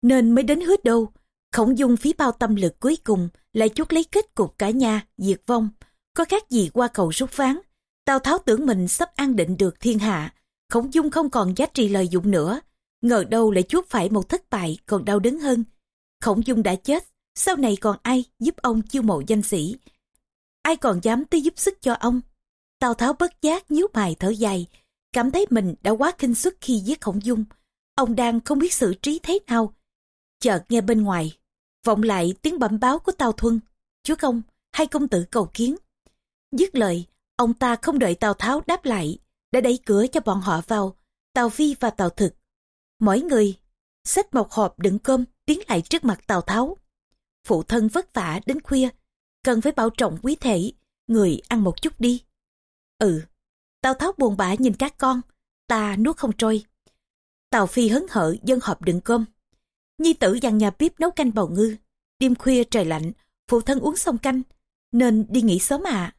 nên mới đến hứa đâu Khổng Dung phí bao tâm lực cuối cùng lại chuốc lấy kết cục cả nhà, diệt vong. Có khác gì qua cầu rút ván. Tào Tháo tưởng mình sắp an định được thiên hạ. Khổng Dung không còn giá trị lợi dụng nữa. Ngờ đâu lại chuốt phải một thất bại còn đau đớn hơn. Khổng Dung đã chết, sau này còn ai giúp ông chiêu mộ danh sĩ. Ai còn dám tới giúp sức cho ông. Tào Tháo bất giác nhíu mày thở dài, cảm thấy mình đã quá kinh suất khi giết Khổng Dung. Ông đang không biết xử trí thế nào. Chợt nghe bên ngoài, vọng lại tiếng bẩm báo của Tào Thuân. Chúa công, hai công tử cầu kiến. Dứt lời, ông ta không đợi Tào Tháo đáp lại, đã đẩy cửa cho bọn họ vào, Tào Phi và Tào Thực. Mỗi người, xách một hộp đựng cơm tiến lại trước mặt Tào Tháo. Phụ thân vất vả đến khuya, cần phải bảo trọng quý thể, người ăn một chút đi. Ừ, Tào Tháo buồn bã nhìn các con, ta nuốt không trôi. Tào Phi hấn hở dân hộp đựng cơm. Nhi tử dặn nhà bếp nấu canh bào ngư. Đêm khuya trời lạnh, phụ thân uống xong canh, nên đi nghỉ sớm à.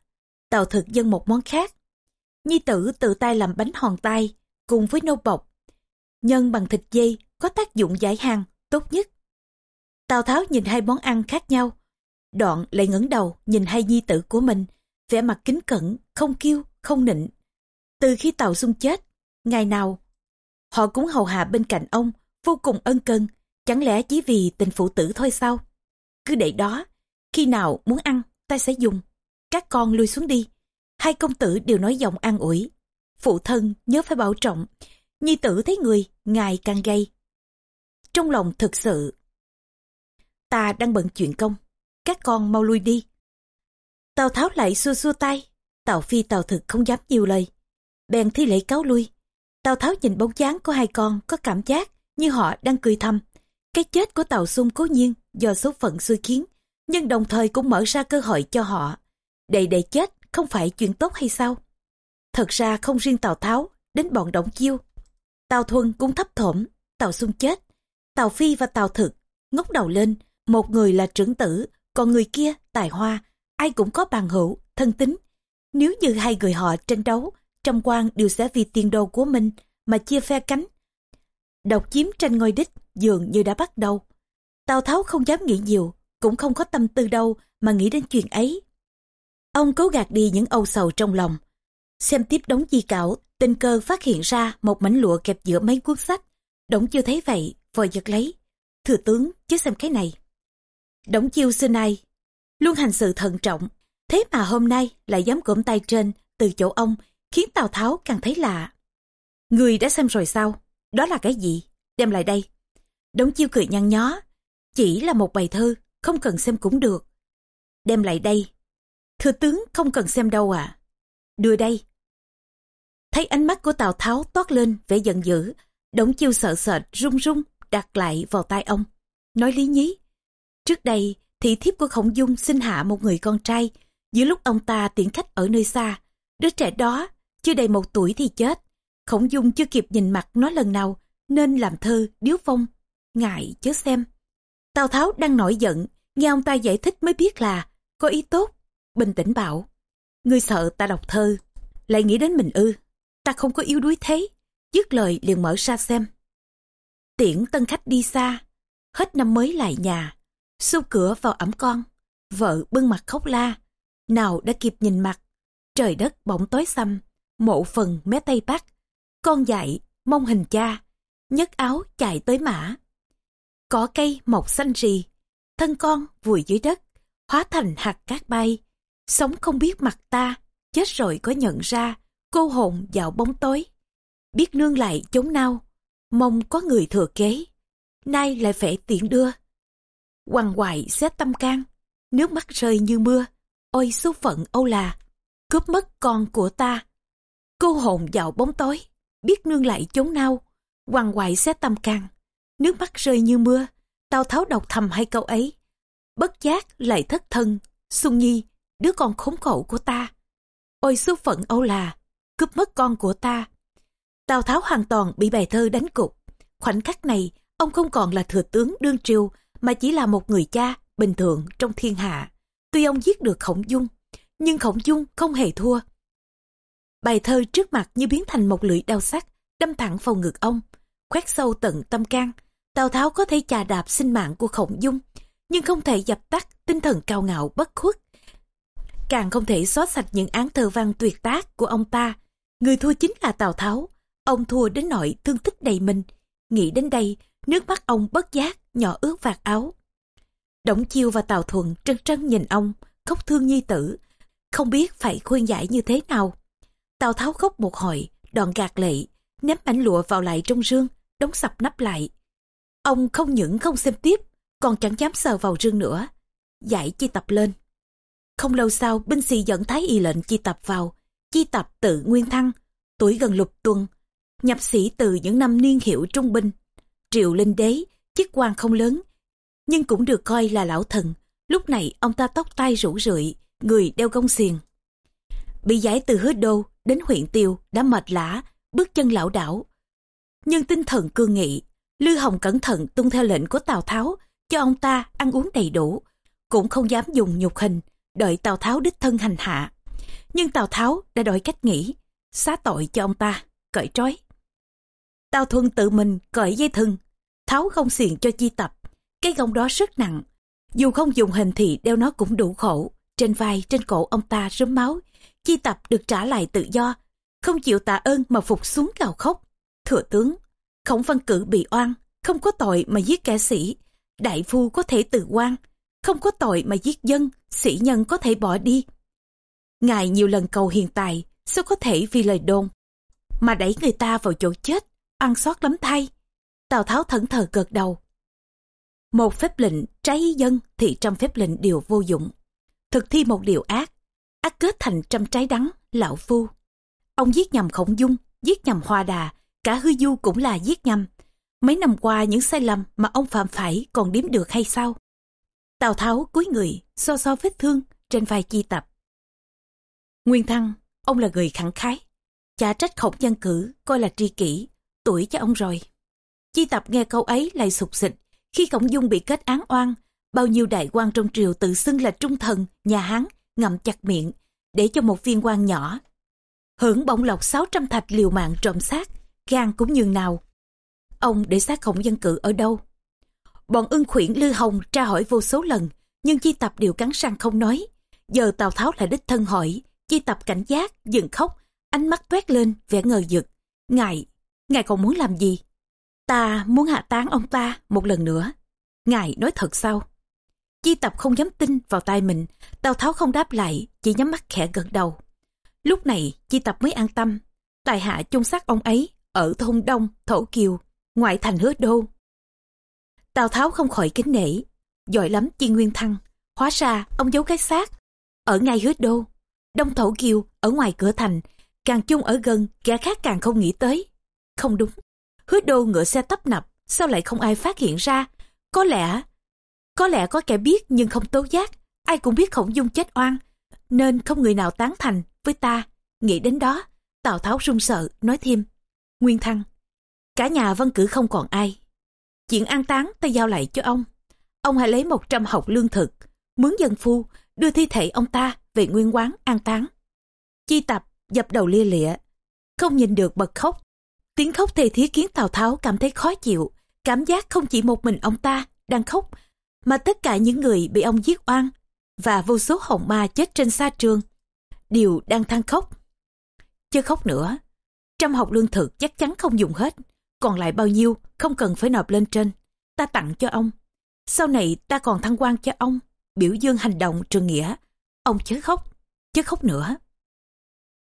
Tào thực dân một món khác. Nhi tử tự tay làm bánh hòn tay cùng với nâu bọc. Nhân bằng thịt dây có tác dụng giải hàng, tốt nhất. Tào Tháo nhìn hai món ăn khác nhau. Đoạn lại ngẩng đầu nhìn hai nhi tử của mình, vẻ mặt kính cẩn, không kiêu, không nịnh. Từ khi Tào Xung chết, ngày nào, họ cũng hầu hạ bên cạnh ông, vô cùng ân cần, chẳng lẽ chỉ vì tình phụ tử thôi sao? Cứ để đó, khi nào muốn ăn, ta sẽ dùng. Các con lui xuống đi. Hai công tử đều nói giọng an ủi. Phụ thân nhớ phải bảo trọng. Nhi tử thấy người, ngài càng gây. Trong lòng thực sự, ta đang bận chuyện công. Các con mau lui đi. Tào Tháo lại xua xua tay. Tào Phi Tào Thực không dám nhiều lời. Bèn thi lễ cáo lui. Tào Tháo nhìn bóng dáng của hai con có cảm giác như họ đang cười thầm. Cái chết của Tào Xung cố nhiên do số phận xui khiến, nhưng đồng thời cũng mở ra cơ hội cho họ. Đầy đầy chết không phải chuyện tốt hay sao? Thật ra không riêng Tào Tháo, đến bọn Động Chiêu. Tào Thuần cũng thấp thỏm, Tào Xung chết. Tào Phi và Tào Thực ngóc đầu lên, một người là trưởng tử, còn người kia tài hoa, ai cũng có bàn hữu, thân tính. Nếu như hai người họ tranh đấu, trong quan đều sẽ vì tiền đồ của mình mà chia phe cánh. Độc chiếm tranh ngôi đích dường như đã bắt đầu. Tào Tháo không dám nghĩ nhiều, cũng không có tâm tư đâu mà nghĩ đến chuyện ấy. Ông cố gạt đi những âu sầu trong lòng. Xem tiếp đống di cảo, tình cơ phát hiện ra một mảnh lụa kẹp giữa mấy cuốn sách. Đống chưa thấy vậy, vội giật lấy. Thừa tướng, chứ xem cái này. Đống chiêu xưa nay, luôn hành sự thận trọng. Thế mà hôm nay lại dám cụm tay trên từ chỗ ông, khiến Tào Tháo càng thấy lạ. Người đã xem rồi sao? Đó là cái gì? Đem lại đây. Đống chiêu cười nhăn nhó. Chỉ là một bài thơ, không cần xem cũng được. Đem lại đây. Thưa tướng không cần xem đâu à. Đưa đây. Thấy ánh mắt của Tào Tháo toát lên vẻ giận dữ, đống chiêu sợ sệt run run đặt lại vào tay ông. Nói lý nhí. Trước đây, thị thiếp của Khổng Dung sinh hạ một người con trai. Giữa lúc ông ta tiễn khách ở nơi xa, đứa trẻ đó chưa đầy một tuổi thì chết. Khổng Dung chưa kịp nhìn mặt nó lần nào, nên làm thơ điếu phong. Ngại chớ xem. Tào Tháo đang nổi giận, nghe ông ta giải thích mới biết là có ý tốt. Bình tĩnh bảo, ngươi sợ ta đọc thơ, lại nghĩ đến mình ư. Ta không có yếu đuối thế. Dứt lời liền mở ra xem. Tiễn tân khách đi xa, hết năm mới lại nhà, xu cửa vào ẩm con, vợ bưng mặt khóc la, nào đã kịp nhìn mặt, trời đất bỗng tối xăm, mộ phần mé tây bắc, con dạy, mong hình cha, nhấc áo chạy tới mã. Cỏ cây mọc xanh rì, thân con vùi dưới đất, hóa thành hạt cát bay, sống không biết mặt ta, chết rồi có nhận ra, cô hồn vào bóng tối. Biết nương lại chống nao, mong có người thừa kế, nay lại phải tiện đưa. Hoàng hoài xét tâm can, nước mắt rơi như mưa, ôi số phận âu là, cướp mất con của ta. Cô hồn vào bóng tối, biết nương lại chống nao, Hoàng hoài xét tâm can, nước mắt rơi như mưa, tao tháo độc thầm hai câu ấy. Bất giác lại thất thân, Xuân Nhi, đứa con khốn khổ của ta. Ôi số phận âu là, cướp mất con của ta. Tào Tháo hoàn toàn bị bài thơ đánh cục. Khoảnh khắc này, ông không còn là thừa tướng đương triều, mà chỉ là một người cha bình thường trong thiên hạ. Tuy ông giết được Khổng Dung, nhưng Khổng Dung không hề thua. Bài thơ trước mặt như biến thành một lưỡi đao sắc, đâm thẳng vào ngực ông, khoét sâu tận tâm can. Tào Tháo có thể chà đạp sinh mạng của Khổng Dung, nhưng không thể dập tắt tinh thần cao ngạo bất khuất. Càng không thể xóa sạch những án thơ văn tuyệt tác của ông ta. Người thua chính là Tào Tháo. Ông thua đến nỗi thương tích đầy mình. Nghĩ đến đây, nước mắt ông bất giác, nhỏ ướt vạt áo. Đổng Chiêu và Tào Thuận trân trân nhìn ông, khóc thương nhi tử, không biết phải khuyên giải như thế nào. Tào Tháo khóc một hồi, đoạn gạt lệ, ném mảnh lụa vào lại trong rương, đóng sập nắp lại. Ông không những không xem tiếp, còn chẳng dám sờ vào rương nữa. Giải chi tập lên. Không lâu sau, binh sĩ dẫn Thái y lệnh chi tập vào. Chi tập tự nguyên thăng, tuổi gần lục tuần, nhập sĩ từ những năm niên hiệu trung binh. Triệu linh đế, chức quan không lớn, nhưng cũng được coi là lão thần. Lúc này ông ta tóc tai rủ rượi, người đeo gông xiềng. Bị giải từ hứa đô đến huyện tiêu đã mệt lã, bước chân lão đảo. Nhưng tinh thần cương nghị, Lư Hồng cẩn thận tuân theo lệnh của Tào Tháo cho ông ta ăn uống đầy đủ, cũng không dám dùng nhục hình, đợi Tào Tháo đích thân hành hạ. Nhưng Tào Tháo đã đổi cách nghĩ, xá tội cho ông ta, cởi trói. Tào Thuần tự mình cởi dây thừng, Tháo không xiền cho chi tập, cái gông đó rất nặng. Dù không dùng hình thì đeo nó cũng đủ khổ. Trên vai, trên cổ ông ta rớm máu. Chi tập được trả lại tự do. Không chịu tạ ơn mà phục xuống gào khóc. Thừa tướng, khổng văn cử bị oan. Không có tội mà giết kẻ sĩ. Đại phu có thể tự quan. Không có tội mà giết dân. Sĩ nhân có thể bỏ đi. Ngài nhiều lần cầu hiện tại. Sao có thể vì lời đồn. Mà đẩy người ta vào chỗ chết. Ăn xót lắm thay. Tào Tháo thẫn thờ gật đầu. Một phép lệnh trái ý dân thì trăm phép lệnh đều vô dụng. Thực thi một điều ác kết thành trăm trái đắng, lão phu. Ông giết nhầm khổng dung, giết nhầm hoa đà, cả hư du cũng là giết nhầm. Mấy năm qua những sai lầm mà ông phạm phải còn đếm được hay sao? Tào Tháo cúi người, so so vết thương trên vai chi tập. Nguyên Thăng, ông là người khẳng khái. Chả trách khổng dân cử, coi là tri kỷ, tuổi cho ông rồi. Chi tập nghe câu ấy lại sụt xịt. Khi Khổng Dung bị kết án oan, bao nhiêu đại quan trong triều tự xưng là trung thần, nhà Hán, ngậm chặt miệng, để cho một viên quan nhỏ. Hưởng bổng lộc 600 thạch liều mạng trộm xác, gan cũng nhường nào. Ông để xác khổng dân cử ở đâu? Bọn ưng khuyển Lư Hồng tra hỏi vô số lần, nhưng chi tập đều cắn răng không nói. Giờ Tào Tháo lại đích thân hỏi, chi tập cảnh giác, dừng khóc, ánh mắt toét lên, vẻ ngờ vực. Ngài, ngài còn muốn làm gì? Ta muốn hạ tán ông ta một lần nữa. Ngài nói thật sao? Chi tập không dám tin vào tai mình, Tào Tháo không đáp lại, chỉ nhắm mắt khẽ gật đầu. Lúc này, Chi tập mới an tâm. Tài hạ chung xác ông ấy ở thôn Đông, Thổ Kiều, ngoại thành hứa đô. Tào Tháo không khỏi kính nể, giỏi lắm chi nguyên thăng. Hóa ra, ông giấu cái xác, ở ngay hứa đô. Đông Thổ Kiều, ở ngoài cửa thành, càng chung ở gần, kẻ khác càng không nghĩ tới. Không đúng, hứa đô ngựa xe tấp nập, sao lại không ai phát hiện ra? Có lẽ, có lẽ có kẻ biết nhưng không tố giác, ai cũng biết khổng dung chết oan, nên không người nào tán thành với ta. Nghĩ đến đó, Tào Tháo run sợ, nói thêm, Nguyên Thăng, cả nhà Văn cử không còn ai. Chuyện an táng ta giao lại cho ông. Ông hãy lấy 100 học lương thực, mướn dân phu, đưa thi thể ông ta về nguyên quán an táng. Chi tập dập đầu lia lịa, không nhìn được bật khóc. Tiếng khóc thề thiết khiến Tào Tháo cảm thấy khó chịu, cảm giác không chỉ một mình ông ta đang khóc, mà tất cả những người bị ông giết oan và vô số hồn ma chết trên sa trường đều đang than khóc. Chưa khóc nữa, trăm học lương thực chắc chắn không dùng hết, còn lại bao nhiêu không cần phải nộp lên trên, ta tặng cho ông. Sau này ta còn thăng quan cho ông, biểu dương hành động trường nghĩa. Ông chớ khóc, chớ khóc nữa.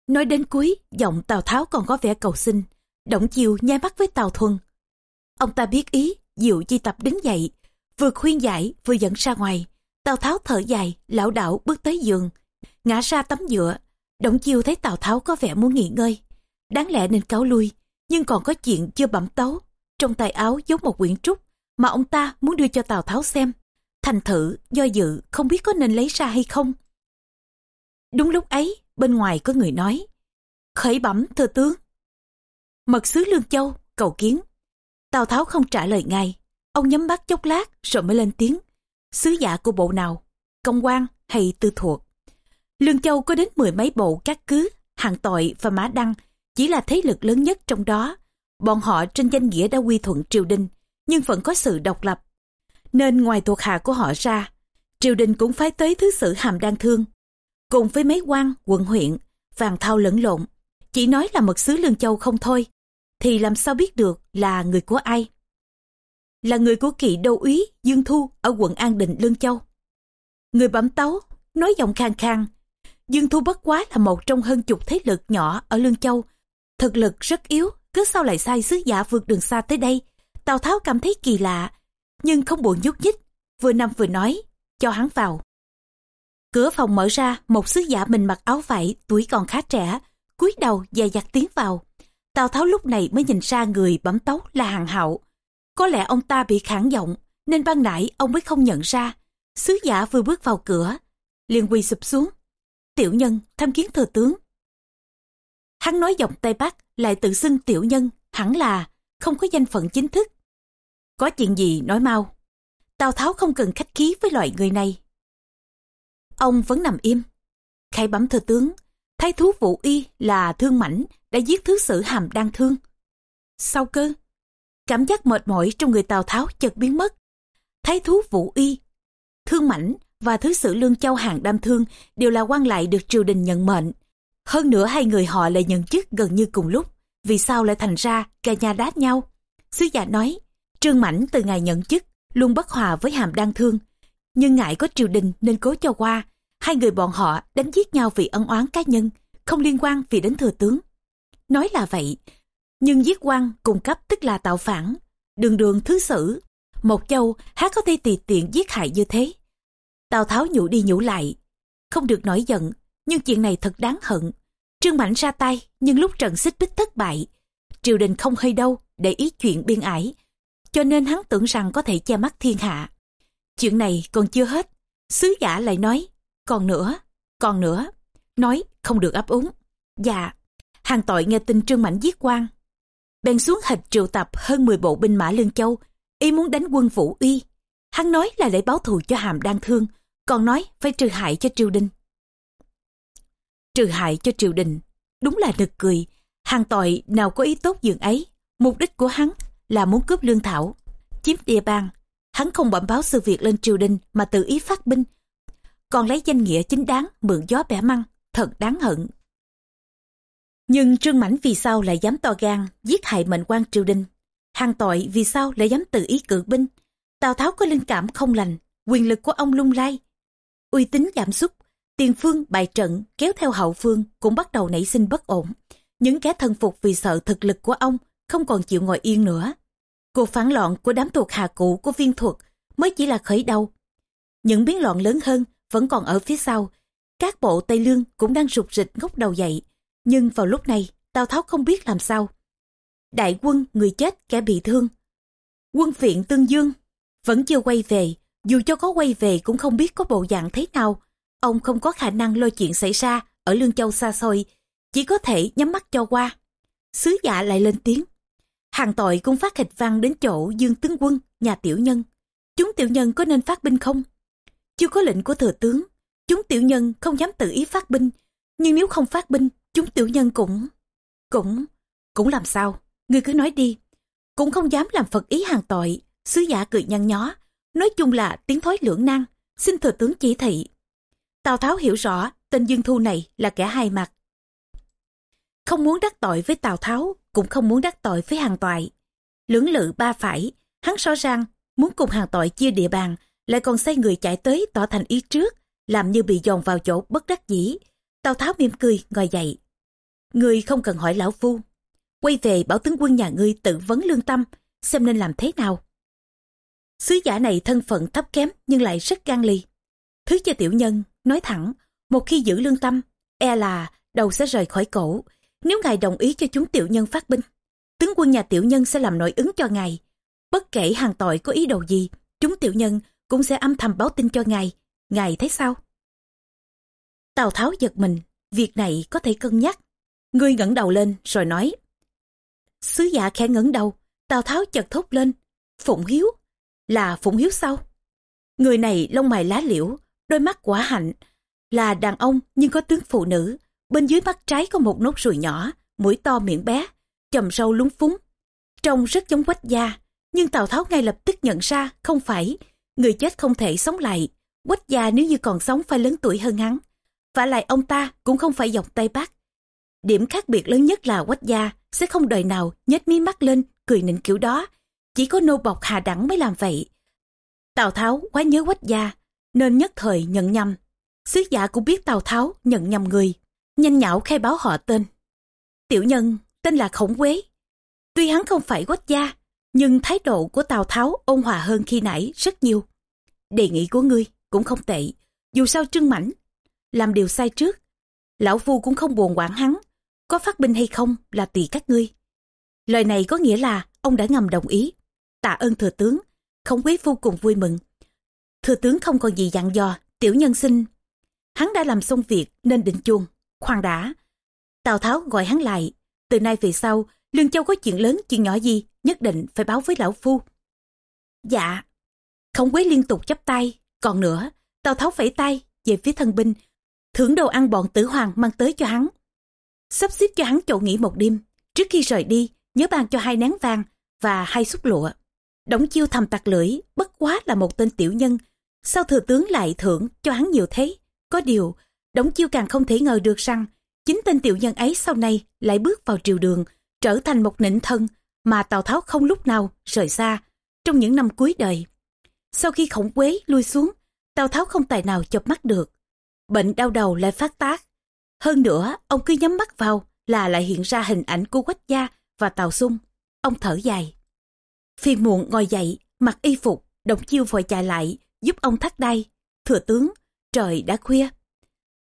Nói đến cuối, giọng Tào Tháo còn có vẻ cầu xin. Động chiều nhai mắt với Tào Thuần. Ông ta biết ý, Diệu Chi Tập đứng dậy, vừa khuyên giải vừa dẫn ra ngoài. Tào Tháo thở dài, lão đảo bước tới giường, ngã ra tấm dựa. Động chiều thấy Tào Tháo có vẻ muốn nghỉ ngơi. Đáng lẽ nên cáo lui, nhưng còn có chuyện chưa bẩm tấu. Trong tay áo giấu một quyển trúc mà ông ta muốn đưa cho Tào Tháo xem. Thành thử, do dự, không biết có nên lấy ra hay không. Đúng lúc ấy, bên ngoài có người nói, khởi bẩm thưa tướng. Mật sứ Lương Châu, cầu kiến. Tào Tháo không trả lời ngay, ông nhắm mắt chốc lát rồi mới lên tiếng. Sứ giả của bộ nào, công quan hay tư thuộc? Lương Châu có đến mười mấy bộ các cứ, hạng tội và mã đăng, chỉ là thế lực lớn nhất trong đó. Bọn họ trên danh nghĩa đã quy thuận triều đình, nhưng vẫn có sự độc lập. Nên ngoài thuộc hạ của họ ra, triều đình cũng phái tới thứ sử hàm đan thương cùng với mấy quan, quận huyện, vàng thao lẫn lộn. Chỉ nói là mật sứ Lương Châu không thôi, thì làm sao biết được là người của ai? Là người của kỵ đô úy Dương Thu ở quận An Định Lương Châu. Người bẩm tấu, nói giọng khang khang. Dương Thu bất quá là một trong hơn chục thế lực nhỏ ở Lương Châu. Thực lực rất yếu, cứ sao lại sai sứ giả vượt đường xa tới đây. Tào Tháo cảm thấy kỳ lạ, nhưng không buồn nhúc nhích, vừa nằm vừa nói, cho hắn vào. Cửa phòng mở ra, một sứ giả mình mặc áo vải, tuổi còn khá trẻ, cúi đầu dè dặt tiến vào. Tào Tháo lúc này mới nhìn ra người bấm tấu là hàng hậu. Có lẽ ông ta bị khản giọng, nên ban nãy ông mới không nhận ra. Sứ giả vừa bước vào cửa, liền quỳ sụp xuống. Tiểu nhân, tham kiến thừa tướng. Hắn nói giọng Tây Bắc, lại tự xưng tiểu nhân, hẳn là không có danh phận chính thức. Có chuyện gì nói mau. Tào Tháo không cần khách khí với loại người này. Ông vẫn nằm im. Khai bấm thừa tướng, thái thú vũ y là thương mảnh đã giết thứ sử hàm đang thương. sau cơ? Cảm giác mệt mỏi trong người Tào Tháo chợt biến mất. Thái thú vũ y, thương mảnh và thứ sử lương châu hàng đam thương đều là quan lại được triều đình nhận mệnh. Hơn nữa hai người họ lại nhận chức gần như cùng lúc. Vì sao lại thành ra cả nhà đát nhau? Sứ giả nói, Trương Mảnh từ ngày nhận chức luôn bất hòa với hàm đan thương. Nhưng ngại có triều đình nên cố cho qua, Hai người bọn họ đánh giết nhau vì ân oán cá nhân, không liên quan vì đến thừa tướng. Nói là vậy, nhưng giết quan cung cấp tức là tạo phản, đường đường thứ sử. Một châu há có thể tùy tiện giết hại như thế. Tào Tháo nhủ đi nhủ lại, không được nổi giận, nhưng chuyện này thật đáng hận. Trương Mạnh ra tay, nhưng lúc trận xích bích thất bại, triều đình không hơi đâu để ý chuyện biên ải, cho nên hắn tưởng rằng có thể che mắt thiên hạ. Chuyện này còn chưa hết, sứ giả lại nói, còn nữa, còn nữa, nói không được ấp úng. Dạ, hàng tội nghe tin Trương Mạnh giết quan. Bèn xuống hịch triệu tập hơn 10 bộ binh mã Lương Châu, y muốn đánh quân Vũ Uy. Hắn nói là để báo thù cho hàm đang thương, còn nói phải trừ hại cho triều đình. Trừ hại cho triều đình, đúng là nực cười, hàng tội nào có ý tốt dường ấy, mục đích của hắn là muốn cướp lương thảo, chiếm địa bàn. Hắn không bẩm báo sự việc lên triều đình mà tự ý phát binh, còn lấy danh nghĩa chính đáng mượn gió bẻ măng, thật đáng hận. Nhưng Trương Mãnh vì sao lại dám to gan giết hại mệnh quan triều đình? Hàng tội vì sao lại dám tự ý cử binh? Tào Tháo có linh cảm không lành, quyền lực của ông lung lay. Uy tín giảm sút, tiền phương bại trận kéo theo hậu phương cũng bắt đầu nảy sinh bất ổn. Những kẻ thân phục vì sợ thực lực của ông không còn chịu ngồi yên nữa. Cuộc phản loạn của đám thuộc hạ cũ của viên thuật mới chỉ là khởi đầu. Những biến loạn lớn hơn vẫn còn ở phía sau. Các bộ Tây Lương cũng đang rụt rịch ngóc đầu dậy. Nhưng vào lúc này, Tào Tháo không biết làm sao. Đại quân, người chết, kẻ bị thương. Quân viện Tương Dương vẫn chưa quay về. Dù cho có quay về cũng không biết có bộ dạng thế nào. Ông không có khả năng lôi chuyện xảy ra ở Lương Châu xa xôi. Chỉ có thể nhắm mắt cho qua. Sứ giả lại lên tiếng. Hàng tội cũng phát hịch văn đến chỗ Dương Tướng Quân, nhà tiểu nhân. Chúng tiểu nhân có nên phát binh không? Chưa có lệnh của thừa tướng, chúng tiểu nhân không dám tự ý phát binh. Nhưng nếu không phát binh, chúng tiểu nhân cũng... Cũng... Cũng làm sao? Ngươi cứ nói đi. Cũng không dám làm Phật ý hàng tội. Sứ giả cười nhăn nhó. Nói chung là tiếng thói lưỡng nan. Xin thừa tướng chỉ thị. Tào Tháo hiểu rõ tên Dương Thu này là kẻ hai mặt. Không muốn đắc tội với Tào Tháo, cũng không muốn đắc tội với hàng toại. Lưỡng lự ba phải, hắn so rằng muốn cùng hàng tội chia địa bàn, lại còn sai người chạy tới tỏ thành ý trước, làm như bị dồn vào chỗ bất đắc dĩ. Tào Tháo mỉm cười, ngồi dậy. Ngươi không cần hỏi lão phu. Quay về bảo tướng quân nhà ngươi tự vấn lương tâm, xem nên làm thế nào. Sứ giả này thân phận thấp kém nhưng lại rất gan lì. Thứ cho tiểu nhân, nói thẳng, một khi giữ lương tâm, e là đầu sẽ rời khỏi cổ. Nếu ngài đồng ý cho chúng tiểu nhân phát binh, tướng quân nhà tiểu nhân sẽ làm nội ứng cho ngài. Bất kể hàng tội có ý đồ gì, chúng tiểu nhân cũng sẽ âm thầm báo tin cho ngài. Ngài thấy sao? Tào Tháo giật mình, việc này có thể cân nhắc. Ngươi ngẩng đầu lên rồi nói. Sứ giả khẽ ngẩng đầu, Tào Tháo chợt thốt lên. Phụng Hiếu, là Phụng Hiếu sao? Người này lông mày lá liễu, đôi mắt quả hạnh, là đàn ông nhưng có tướng phụ nữ. Bên dưới mắt trái có một nốt ruồi nhỏ, mũi to miệng bé, chầm sâu lúng phúng. Trông rất giống quách gia, nhưng Tào Tháo ngay lập tức nhận ra không phải, người chết không thể sống lại. Quách gia nếu như còn sống phải lớn tuổi hơn hắn. Và lại ông ta cũng không phải dòng Tây Bắc. Điểm khác biệt lớn nhất là quách gia sẽ không đời nào nhếch mí mắt lên cười nịnh kiểu đó. Chỉ có nô bọc hà đẳng mới làm vậy. Tào Tháo quá nhớ quách gia nên nhất thời nhận nhầm. Sứ giả cũng biết Tào Tháo nhận nhầm người. Nhanh nhạo khai báo họ tên. Tiểu nhân tên là Khổng Quế. Tuy hắn không phải quách gia, nhưng thái độ của Tào Tháo ôn hòa hơn khi nãy rất nhiều. Đề nghị của ngươi cũng không tệ. Dù sao Trương mảnh làm điều sai trước. Lão Phu cũng không buồn quản hắn, có phát binh hay không là tùy các ngươi. Lời này có nghĩa là ông đã ngầm đồng ý. Tạ ơn thừa tướng, khổng quế vô cùng vui mừng. Thừa tướng không còn gì dặn dò, tiểu nhân xin. Hắn đã làm xong việc nên định chuông. Khoan đã. Tào Tháo gọi hắn lại. Từ nay về sau, Lương Châu có chuyện lớn, chuyện nhỏ gì, nhất định phải báo với lão phu. Dạ. Không quế liên tục chắp tay. Còn nữa, Tào Tháo phẩy tay về phía thân binh, thưởng đồ ăn bọn tử hoàng mang tới cho hắn. Sắp xếp cho hắn chỗ nghỉ một đêm, trước khi rời đi, nhớ ban cho hai nén vàng và hai xúc lụa. Đống chiêu thầm tặc lưỡi, bất quá là một tên tiểu nhân. Sao thừa tướng lại thưởng cho hắn nhiều thế? Có điều, đống chiêu càng không thể ngờ được rằng, chính tên tiểu nhân ấy sau này lại bước vào triều đường, trở thành một nịnh thân mà Tào Tháo không lúc nào rời xa trong những năm cuối đời. Sau khi khổng quế lui xuống, Tào Tháo không tài nào chập mắt được bệnh đau đầu lại phát tác. Hơn nữa, ông cứ nhắm mắt vào là lại hiện ra hình ảnh của Quách Gia và Tào Xung. Ông thở dài. Phiền muộn ngồi dậy, mặc y phục, đồng chiêu vội chạy lại, giúp ông thắt đai. Thừa tướng, trời đã khuya.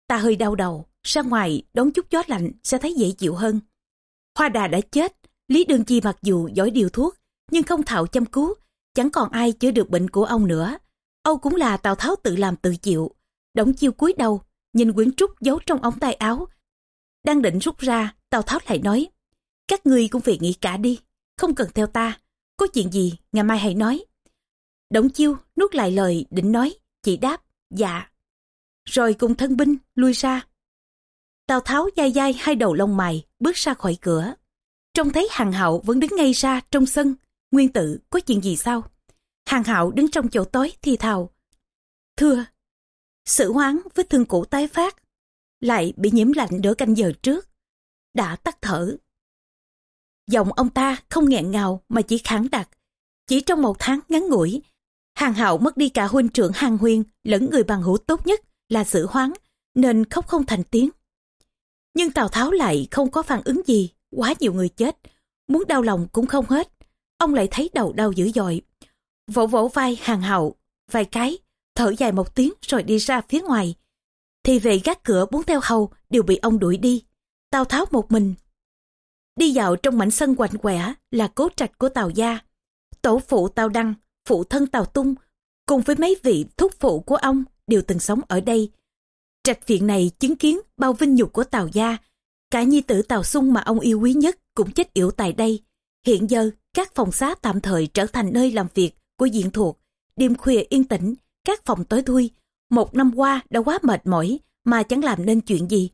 Ta hơi đau đầu, ra ngoài đón chút gió lạnh sẽ thấy dễ chịu hơn. Hoa đà đã chết, Lý Đương Chi mặc dù giỏi điều thuốc, nhưng không thạo chăm cứu, chẳng còn ai chữa được bệnh của ông nữa. Âu cũng là Tào Tháo tự làm tự chịu. Đổng chiêu cúi đầu, nhìn quyển trúc giấu trong ống tay áo. Đang định rút ra, Tào Tháo lại nói, các ngươi cũng về nghỉ cả đi, không cần theo ta, có chuyện gì ngày mai hãy nói. Động chiêu nuốt lại lời định nói, chỉ đáp, dạ. Rồi cùng thân binh lui ra. Tào Tháo dai dai hai đầu lông mày, bước ra khỏi cửa. Trông thấy hàng hậu vẫn đứng ngay ra trong sân, nguyên tự có chuyện gì sao? Hàng hậu đứng trong chỗ tối thì thào. Thưa, sự hoáng vết thương cũ tái phát, lại bị nhiễm lạnh nửa canh giờ trước. Đã tắt thở. Giọng ông ta không nghẹn ngào mà chỉ khẳng đặc. Chỉ trong một tháng ngắn ngủi, hàng hậu mất đi cả huynh trưởng hàng huyên lẫn người bằng hữu tốt nhất là sử hoáng, nên khóc không thành tiếng. Nhưng Tào Tháo lại không có phản ứng gì, quá nhiều người chết, muốn đau lòng cũng không hết. Ông lại thấy đầu đau dữ dội. Vỗ vỗ vai hàng hậu, vài cái, thở dài một tiếng rồi đi ra phía ngoài. Thì về gác cửa bốn theo hầu đều bị ông đuổi đi. Tào Tháo một mình. Đi dạo trong mảnh sân quạnh quẻ là cố trạch của Tào Gia. Tổ phụ Tào Đăng, phụ thân Tào Tung, cùng với mấy vị thúc phụ của ông đều từng sống ở đây. Trạch viện này chứng kiến bao vinh nhục của Tào Gia. Cả nhi tử Tào Xung mà ông yêu quý nhất cũng chết yểu tại đây. Hiện giờ, các phòng xá tạm thời trở thành nơi làm việc của diện thuộc. Đêm khuya yên tĩnh, các phòng tối thui. Một năm qua đã quá mệt mỏi mà chẳng làm nên chuyện gì.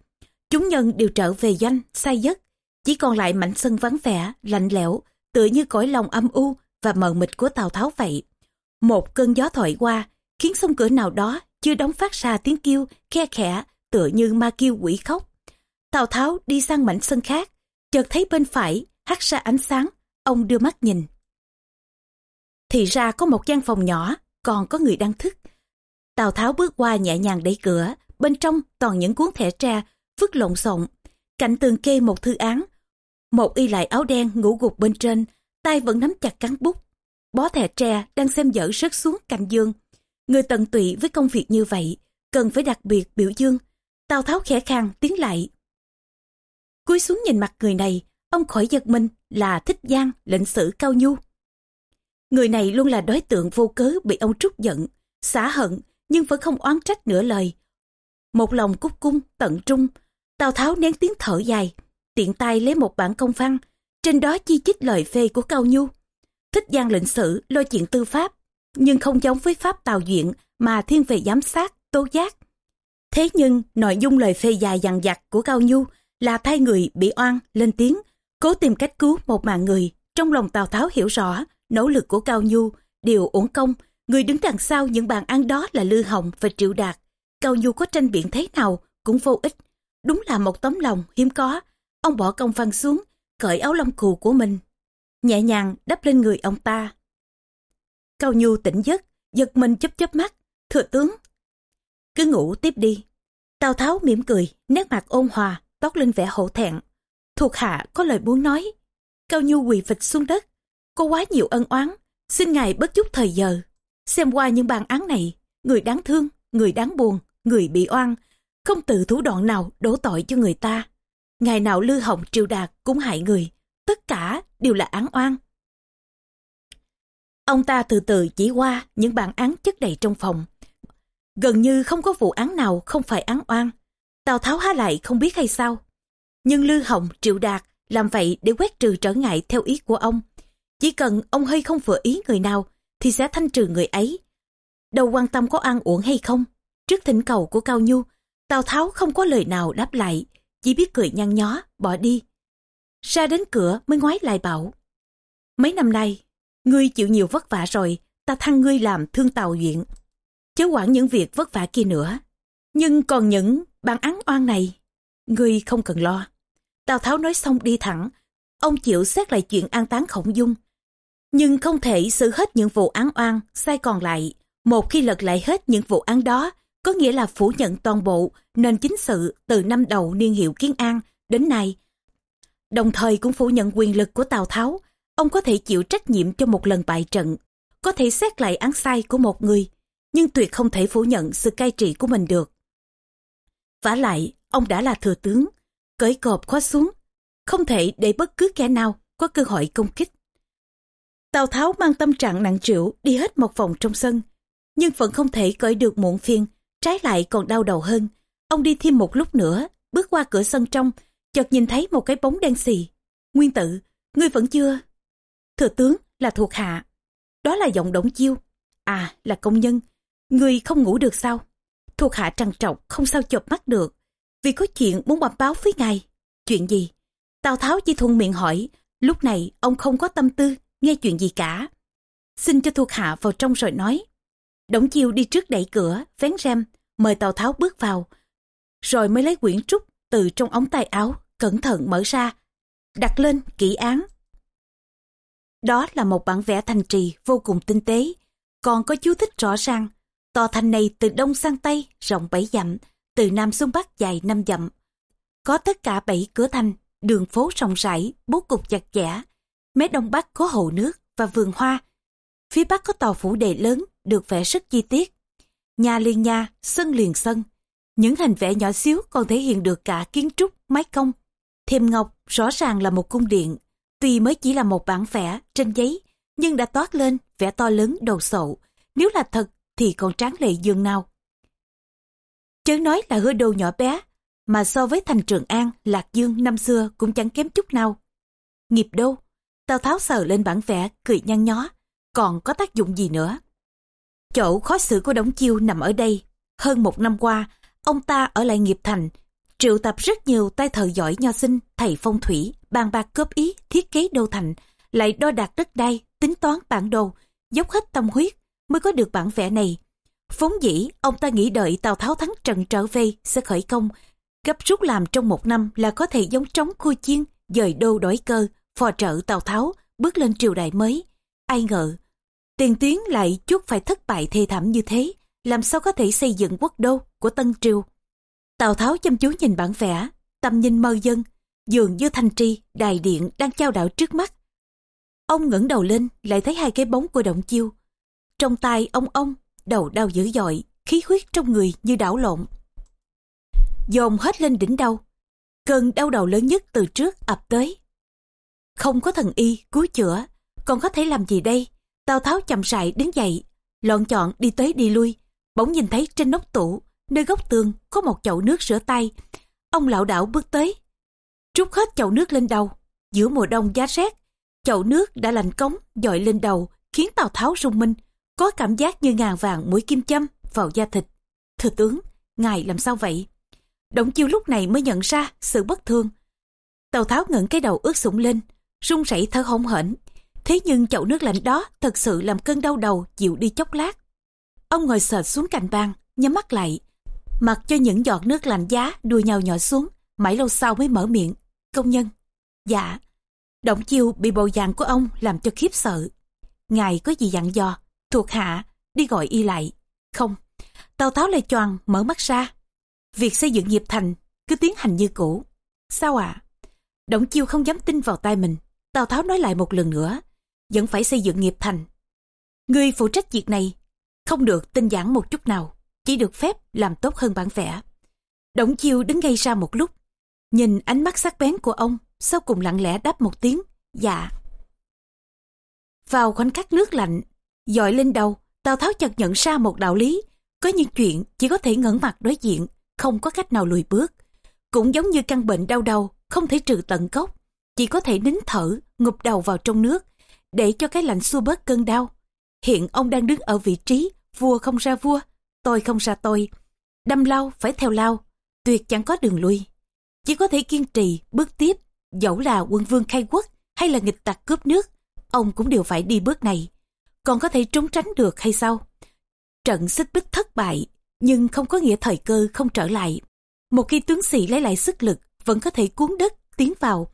Chúng nhân đều trở về doanh, say giấc. Chỉ còn lại mảnh sân vắng vẻ, lạnh lẽo, tựa như cõi lòng âm u và mờ mịt của Tào Tháo vậy. Một cơn gió thổi qua, khiến sông cửa nào đó chưa đóng phát ra tiếng kêu khe khẽ tựa như ma kêu quỷ khóc. Tào Tháo đi sang mảnh sân khác, chợt thấy bên phải hắt ra ánh sáng, ông đưa mắt nhìn. Thì ra có một gian phòng nhỏ, còn có người đang thức. Tào Tháo bước qua nhẹ nhàng đẩy cửa, bên trong toàn những cuốn thẻ tre vứt lộn xộn. Cạnh tường kê một thư án. Một y lại áo đen ngủ gục bên trên, tay vẫn nắm chặt cán bút. Bó thẻ tre đang xem dở rớt xuống cạnh dương. Người tận tụy với công việc như vậy, cần phải đặc biệt biểu dương. Tào Tháo khẽ khàng tiến lại. Cúi xuống nhìn mặt người này, ông khỏi giật mình là thích giang lệnh sử cao nhu. Người này luôn là đối tượng vô cớ bị ông trút giận, xả hận nhưng vẫn không oán trách nửa lời. Một lòng cúc cung, tận trung, Tào Tháo nén tiếng thở dài, tiện tay lấy một bản công văn, trên đó chi chích lời phê của Cao Nhu. Thích gian lệnh sử lo chuyện tư pháp, nhưng không giống với pháp tào duyện mà thiên về giám sát, tố giác. Thế nhưng nội dung lời phê dài dằn dặt của Cao Nhu là thay người bị oan lên tiếng, cố tìm cách cứu một mạng người. Trong lòng Tào Tháo hiểu rõ, nỗ lực của Cao Nhu đều uổng công, người đứng đằng sau những bàn ăn đó là Lư Hồng và Triệu Đạt. Cao Nhu có tranh biện thế nào cũng vô ích. Đúng là một tấm lòng hiếm có. Ông bỏ công văn xuống, cởi áo lông cù của mình. Nhẹ nhàng đắp lên người ông ta. Cao Nhu tỉnh giấc, giật mình chớp chớp mắt. Thừa tướng, cứ ngủ tiếp đi. Tào Tháo mỉm cười, nét mặt ôn hòa, toát lên vẻ hổ thẹn. Thuộc hạ có lời muốn nói. Cao Nhu quỳ phịch xuống đất. Có quá nhiều ân oán, xin ngài bất chút thời giờ. Xem qua những bàn án này, người đáng thương, người đáng buồn, người bị oan, không từ thủ đoạn nào đổ tội cho người ta. Ngày nào Lư Hồng Triều Đạt cũng hại người, tất cả đều là án oan. Ông ta từ từ chỉ qua những bản án chất đầy trong phòng. Gần như không có vụ án nào không phải án oan. Tào Tháo há lại không biết hay sao. Nhưng Lư Hồng, Triệu Đạt làm vậy để quét trừ trở ngại theo ý của ông. Chỉ cần ông hơi không vừa ý người nào thì sẽ thanh trừ người ấy. Đâu quan tâm có ăn uổng hay không. Trước thỉnh cầu của Cao Nhu, Tào Tháo không có lời nào đáp lại, chỉ biết cười nhăn nhó, bỏ đi. Ra đến cửa mới ngoái lại bảo. Mấy năm nay, ngươi chịu nhiều vất vả rồi, ta thăng ngươi làm thương tàu duyện. Chớ quản những việc vất vả kia nữa. Nhưng còn những bản án oan này, ngươi không cần lo. Tào Tháo nói xong đi thẳng, ông chịu xét lại chuyện an táng khổng dung. Nhưng không thể xử hết những vụ án oan, sai còn lại. Một khi lật lại hết những vụ án đó, có nghĩa là phủ nhận toàn bộ nền chính sự từ năm đầu niên hiệu Kiến An đến nay. Đồng thời cũng phủ nhận quyền lực của Tào Tháo, ông có thể chịu trách nhiệm cho một lần bại trận, có thể xét lại án sai của một người, nhưng tuyệt không thể phủ nhận sự cai trị của mình được. vả lại, ông đã là thừa tướng, cởi cọp khó xuống, không thể để bất cứ kẻ nào có cơ hội công kích. Tào Tháo mang tâm trạng nặng trĩu đi hết một vòng trong sân, nhưng vẫn không thể cởi được muộn phiền, trái lại còn đau đầu hơn. Ông đi thêm một lúc nữa, bước qua cửa sân trong, chợt nhìn thấy một cái bóng đen xì. Nguyên tự, ngươi vẫn chưa? Thừa tướng là thuộc hạ. Đó là giọng động chiêu. À, là công nhân. Ngươi không ngủ được sao? Thuộc hạ trằn trọc, không sao chợp mắt được. Vì có chuyện muốn bẩm báo với ngài. Chuyện gì? Tào Tháo chỉ thuận miệng hỏi. Lúc này, ông không có tâm tư, nghe chuyện gì cả. Xin cho thuộc hạ vào trong rồi nói. Đổng chiêu đi trước đẩy cửa, vén rem, mời Tào Tháo bước vào. Rồi mới lấy quyển trúc từ trong ống tay áo, cẩn thận mở ra, đặt lên kỹ án. Đó là một bản vẽ thành trì vô cùng tinh tế, còn có chú thích rõ ràng. Tòa thành này từ đông sang tây rộng 7 dặm, từ nam xuống bắc dài 5 dặm. Có tất cả 7 cửa thành, đường phố rộng rãi, bố cục chặt chẽ. Mé đông bắc có hồ nước và vườn hoa. Phía bắc có tòa phủ đệ lớn, được vẽ rất chi tiết. Nhà liền nhà, sân liền sân. Những hình vẽ nhỏ xíu còn thể hiện được cả kiến trúc, mái công. Thêm ngọc rõ ràng là một cung điện. Tuy mới chỉ là một bản vẽ trên giấy, nhưng đã toát lên vẻ to lớn đầu sộ. Nếu là thật thì còn tráng lệ dường nào. Chớ nói là hứa đô nhỏ bé, mà so với thành Trường An, Lạc Dương năm xưa cũng chẳng kém chút nào. Nghiệp đâu? Tào Tháo sờ lên bản vẽ, cười nhăn nhó. Còn có tác dụng gì nữa? Chỗ khó xử của Đống Chiêu nằm ở đây. Hơn một năm qua, ông ta ở lại nghiệp thành, triệu tập rất nhiều tay thợ giỏi nho sinh, thầy phong thủy, bàn bạc góp ý, thiết kế đô thành, lại đo đạc đất đai, tính toán bản đồ, dốc hết tâm huyết mới có được bản vẽ này. Vốn dĩ, ông ta nghĩ đợi Tào Tháo thắng trận trở về sẽ khởi công, gấp rút làm trong một năm là có thể giống trống khôi chiên, dời đô đổi cơ, phò trợ Tào Tháo, bước lên triều đại mới. Ai ngờ, tiền tuyến lại chút phải thất bại thê thảm như thế, làm sao có thể xây dựng quốc đô của Tân Triều. Tào Tháo chăm chú nhìn bản vẽ, tầm nhìn mơ dân, dường như thanh tri, đài điện đang trao đảo trước mắt. Ông ngẩng đầu lên, lại thấy hai cái bóng của động chiêu. Trong tay ông ông, đầu đau dữ dội, khí huyết trong người như đảo lộn. Dồn hết lên đỉnh đầu. Cơn đau đầu lớn nhất từ trước ập tới. Không có thần y, cứu chữa, còn có thể làm gì đây? Tào Tháo chậm rãi đứng dậy, lọn chọn đi tới đi lui, bỗng nhìn thấy trên nóc tủ, nơi góc tường có một chậu nước rửa tay. Ông lão đảo bước tới, trút hết chậu nước lên đầu. Giữa mùa đông giá rét, chậu nước đã lạnh cống dội lên đầu, khiến Tào Tháo rung minh, có cảm giác như ngàn vàng mũi kim châm vào da thịt. Thưa tướng, ngài làm sao vậy? Động chiêu lúc này mới nhận ra sự bất thường. Tào Tháo ngẩng cái đầu ướt sũng lên, run rẩy thở hổn hển. Thế nhưng chậu nước lạnh đó thật sự làm cơn đau đầu chịu đi chốc lát. Ông ngồi sệt xuống cạnh bàn, nhắm mắt lại, mặc cho những giọt nước lạnh giá đùa nhau nhỏ xuống, mãi lâu sau mới mở miệng. Công nhân. Dạ. Động chiêu bị bầu dạng của ông làm cho khiếp sợ. Ngài có gì dặn dò, thuộc hạ, đi gọi y lại. Không. Tào Tháo lại choàng mở mắt ra. Việc xây dựng nghiệp thành cứ tiến hành như cũ. Sao ạ? À? Động chiêu không dám tin vào tai mình. Tào Tháo nói lại một lần nữa. Vẫn phải xây dựng nghiệp thành. Người phụ trách việc này không được tinh giản một chút nào. Chỉ được phép làm tốt hơn bản vẽ. Động chiêu đứng ngay ra một lúc. Nhìn ánh mắt sắc bén của ông, sau cùng lặng lẽ đáp một tiếng, dạ. Vào khoảnh khắc nước lạnh, dội lên đầu, Tào Tháo chợt nhận ra một đạo lý, có những chuyện chỉ có thể ngẩng mặt đối diện, không có cách nào lùi bước. Cũng giống như căn bệnh đau đầu, không thể trừ tận gốc, chỉ có thể nín thở, ngụp đầu vào trong nước, để cho cái lạnh xua bớt cơn đau. Hiện ông đang đứng ở vị trí vua không ra vua, tôi không ra tôi. Đâm lao phải theo lao, tuyệt chẳng có đường lui. Chỉ có thể kiên trì, bước tiếp, dẫu là quân vương khai quốc hay là nghịch tặc cướp nước, ông cũng đều phải đi bước này. Còn có thể trốn tránh được hay sao? Trận xích bích thất bại, nhưng không có nghĩa thời cơ không trở lại. Một khi tướng sĩ lấy lại sức lực, vẫn có thể cuốn đất, tiến vào.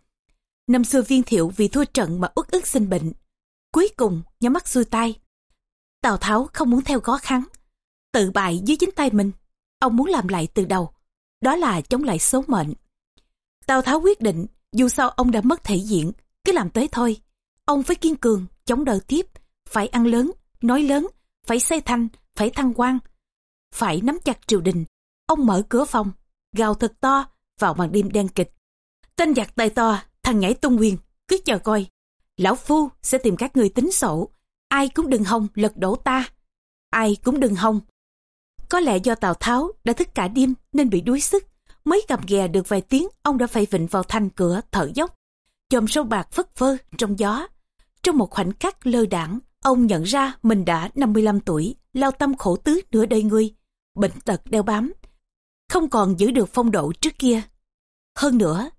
Năm xưa viên thiệu vì thua trận mà uất ức sinh bệnh. Cuối cùng, nhắm mắt xuôi tay. Tào Tháo không muốn theo gó kháng Tự bại dưới chính tay mình. Ông muốn làm lại từ đầu. Đó là chống lại số mệnh. Tào Tháo quyết định, dù sao ông đã mất thể diện, cứ làm tới thôi. Ông phải kiên cường, chống đỡ tiếp, phải ăn lớn, nói lớn, phải xây thanh, phải thăng quan, phải nắm chặt triều đình. Ông mở cửa phòng, gào thật to vào màn đêm đen kịch. Tên giặc tay to, thằng nhảy tung quyền, cứ chờ coi. Lão Phu sẽ tìm các người tính sổ, ai cũng đừng hòng lật đổ ta. Ai cũng đừng hòng. Có lẽ do Tào Tháo đã thức cả đêm nên bị đuối sức. Mới cầm ghè được vài tiếng, ông đã phải vịnh vào thanh cửa thở dốc. Chòm sâu bạc phất phơ trong gió. Trong một khoảnh khắc lơ đảng, ông nhận ra mình đã 55 tuổi, lao tâm khổ tứ nửa đời người. Bệnh tật đeo bám, không còn giữ được phong độ trước kia. Hơn nữa,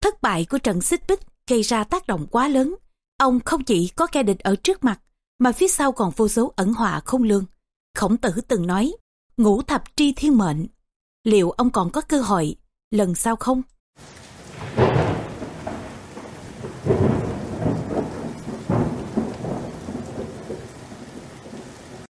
thất bại của trận xích bích gây ra tác động quá lớn. Ông không chỉ có kẻ địch ở trước mặt, mà phía sau còn vô số ẩn họa không lương. Khổng tử từng nói, ngũ thập tri thiên mệnh. Liệu ông còn có cơ hội lần sau không?